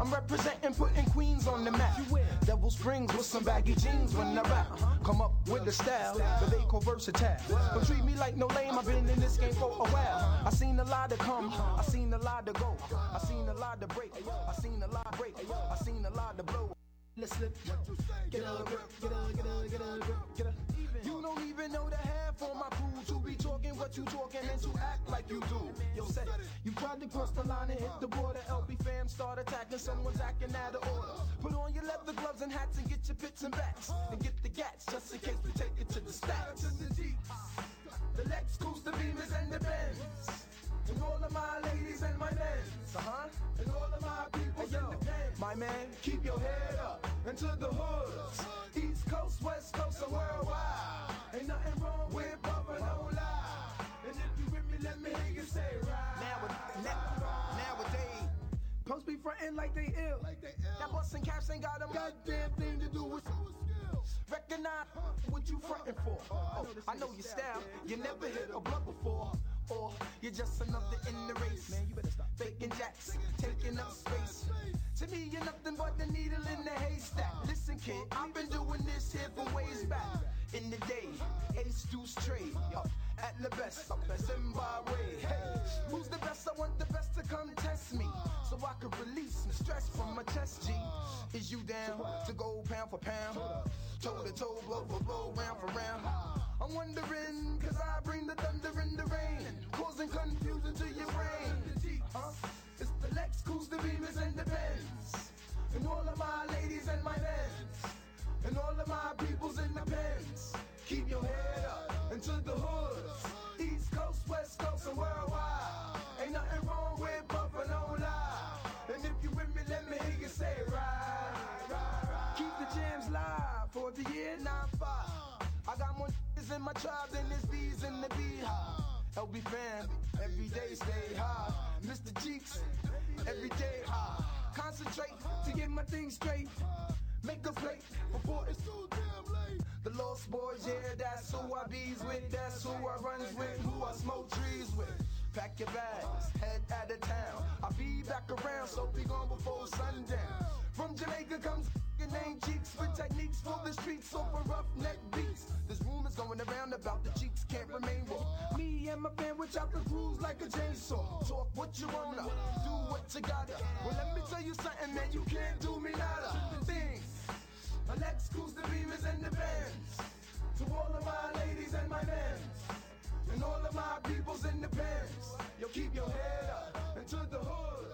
Speaker 18: I'm representing, putting queens on the map. Devil Springs with some baggy jeans when I rap. Come up with the style, but they call versatile. Don't treat me like no lame, I've been in this game for a while. I seen a lot to come, I seen a lot to go. I seen a lot to break, I seen a lot break, I seen a lot to blow. Let's slip. Get get up, get up, get up, get up, get up. You don't even know the half on my crew to be talking what you talking and to act like you do. Yo, say you tried to cross the line and hit the border. LB fam start attacking, someone's acting out of order. Put on your leather gloves and hats and get your pits and bats and get the gats just in case we take it to the stacks. The Lex, Coos, the Beamers, and the Benz. And all of my ladies and my men. Uh-huh. And all of my people in the pen. My man, keep your head up and into the hoods. East Coast, West Coast, and worldwide. Ain't nothing wrong with Bubba, no lie. And if you with me, let me hear you say right. Nowadays, Post be frontin' like they ill. like they That bustin' caps ain't got a goddamn thing to do with Recognize what you frontin' for. Oh, I know your style. You never hit a blunt before. Or you're just another in the race. Man, you better stop faking jacks, taking up space. To me, you're nothing but the needle in the haystack. Listen, kid, I've been doing this here for ways back. In the day, Ace Deuce trade. Up at the best, up at Zimbabwe. Hey, who's the best? I want the best to come test me. So I could release some stress from my chest, G. Is you down to go pound for pound? Toe to toe, blow for blow, round for round. I'm wondering, cause I bring the thunder and the rain, causing confusion to your brain. Huh? It's the Lex, the Beamers, and the Benz. And all of my ladies and my men. And all of my peoples in the pens. Keep your head up into the hoods. East Coast, West Coast, and worldwide. Ain't nothing wrong with bumping no lie. And if you with me, let me hear you say right, right, right. Keep the jams live for the year 9-5. In my tribe than there's bees in the beehive. LB fam, every day stay high. Mr. Cheeks, every day high. Concentrate to get my things straight. Make a plate before it's too damn late. The lost boys, yeah, that's who I bees with. That's who I runs with, who I smoke trees with. Pack your bags, head out of town. I'll be back around, so be gone before sundown. From Jamaica comes name cheeks with techniques for the streets over rough neck beats. There's rumors going around about the cheeks can't remain raw. Me and my band, which out the grooves like a chainsaw. Talk what you wanna, do what you gotta. Well, let me tell you something, man, you can't do me nada. Things, Alex, Coos, the Beamers, and the bands. To all of my ladies and my men. And all of my people's in the pants. Yo, keep your head up and to the hood.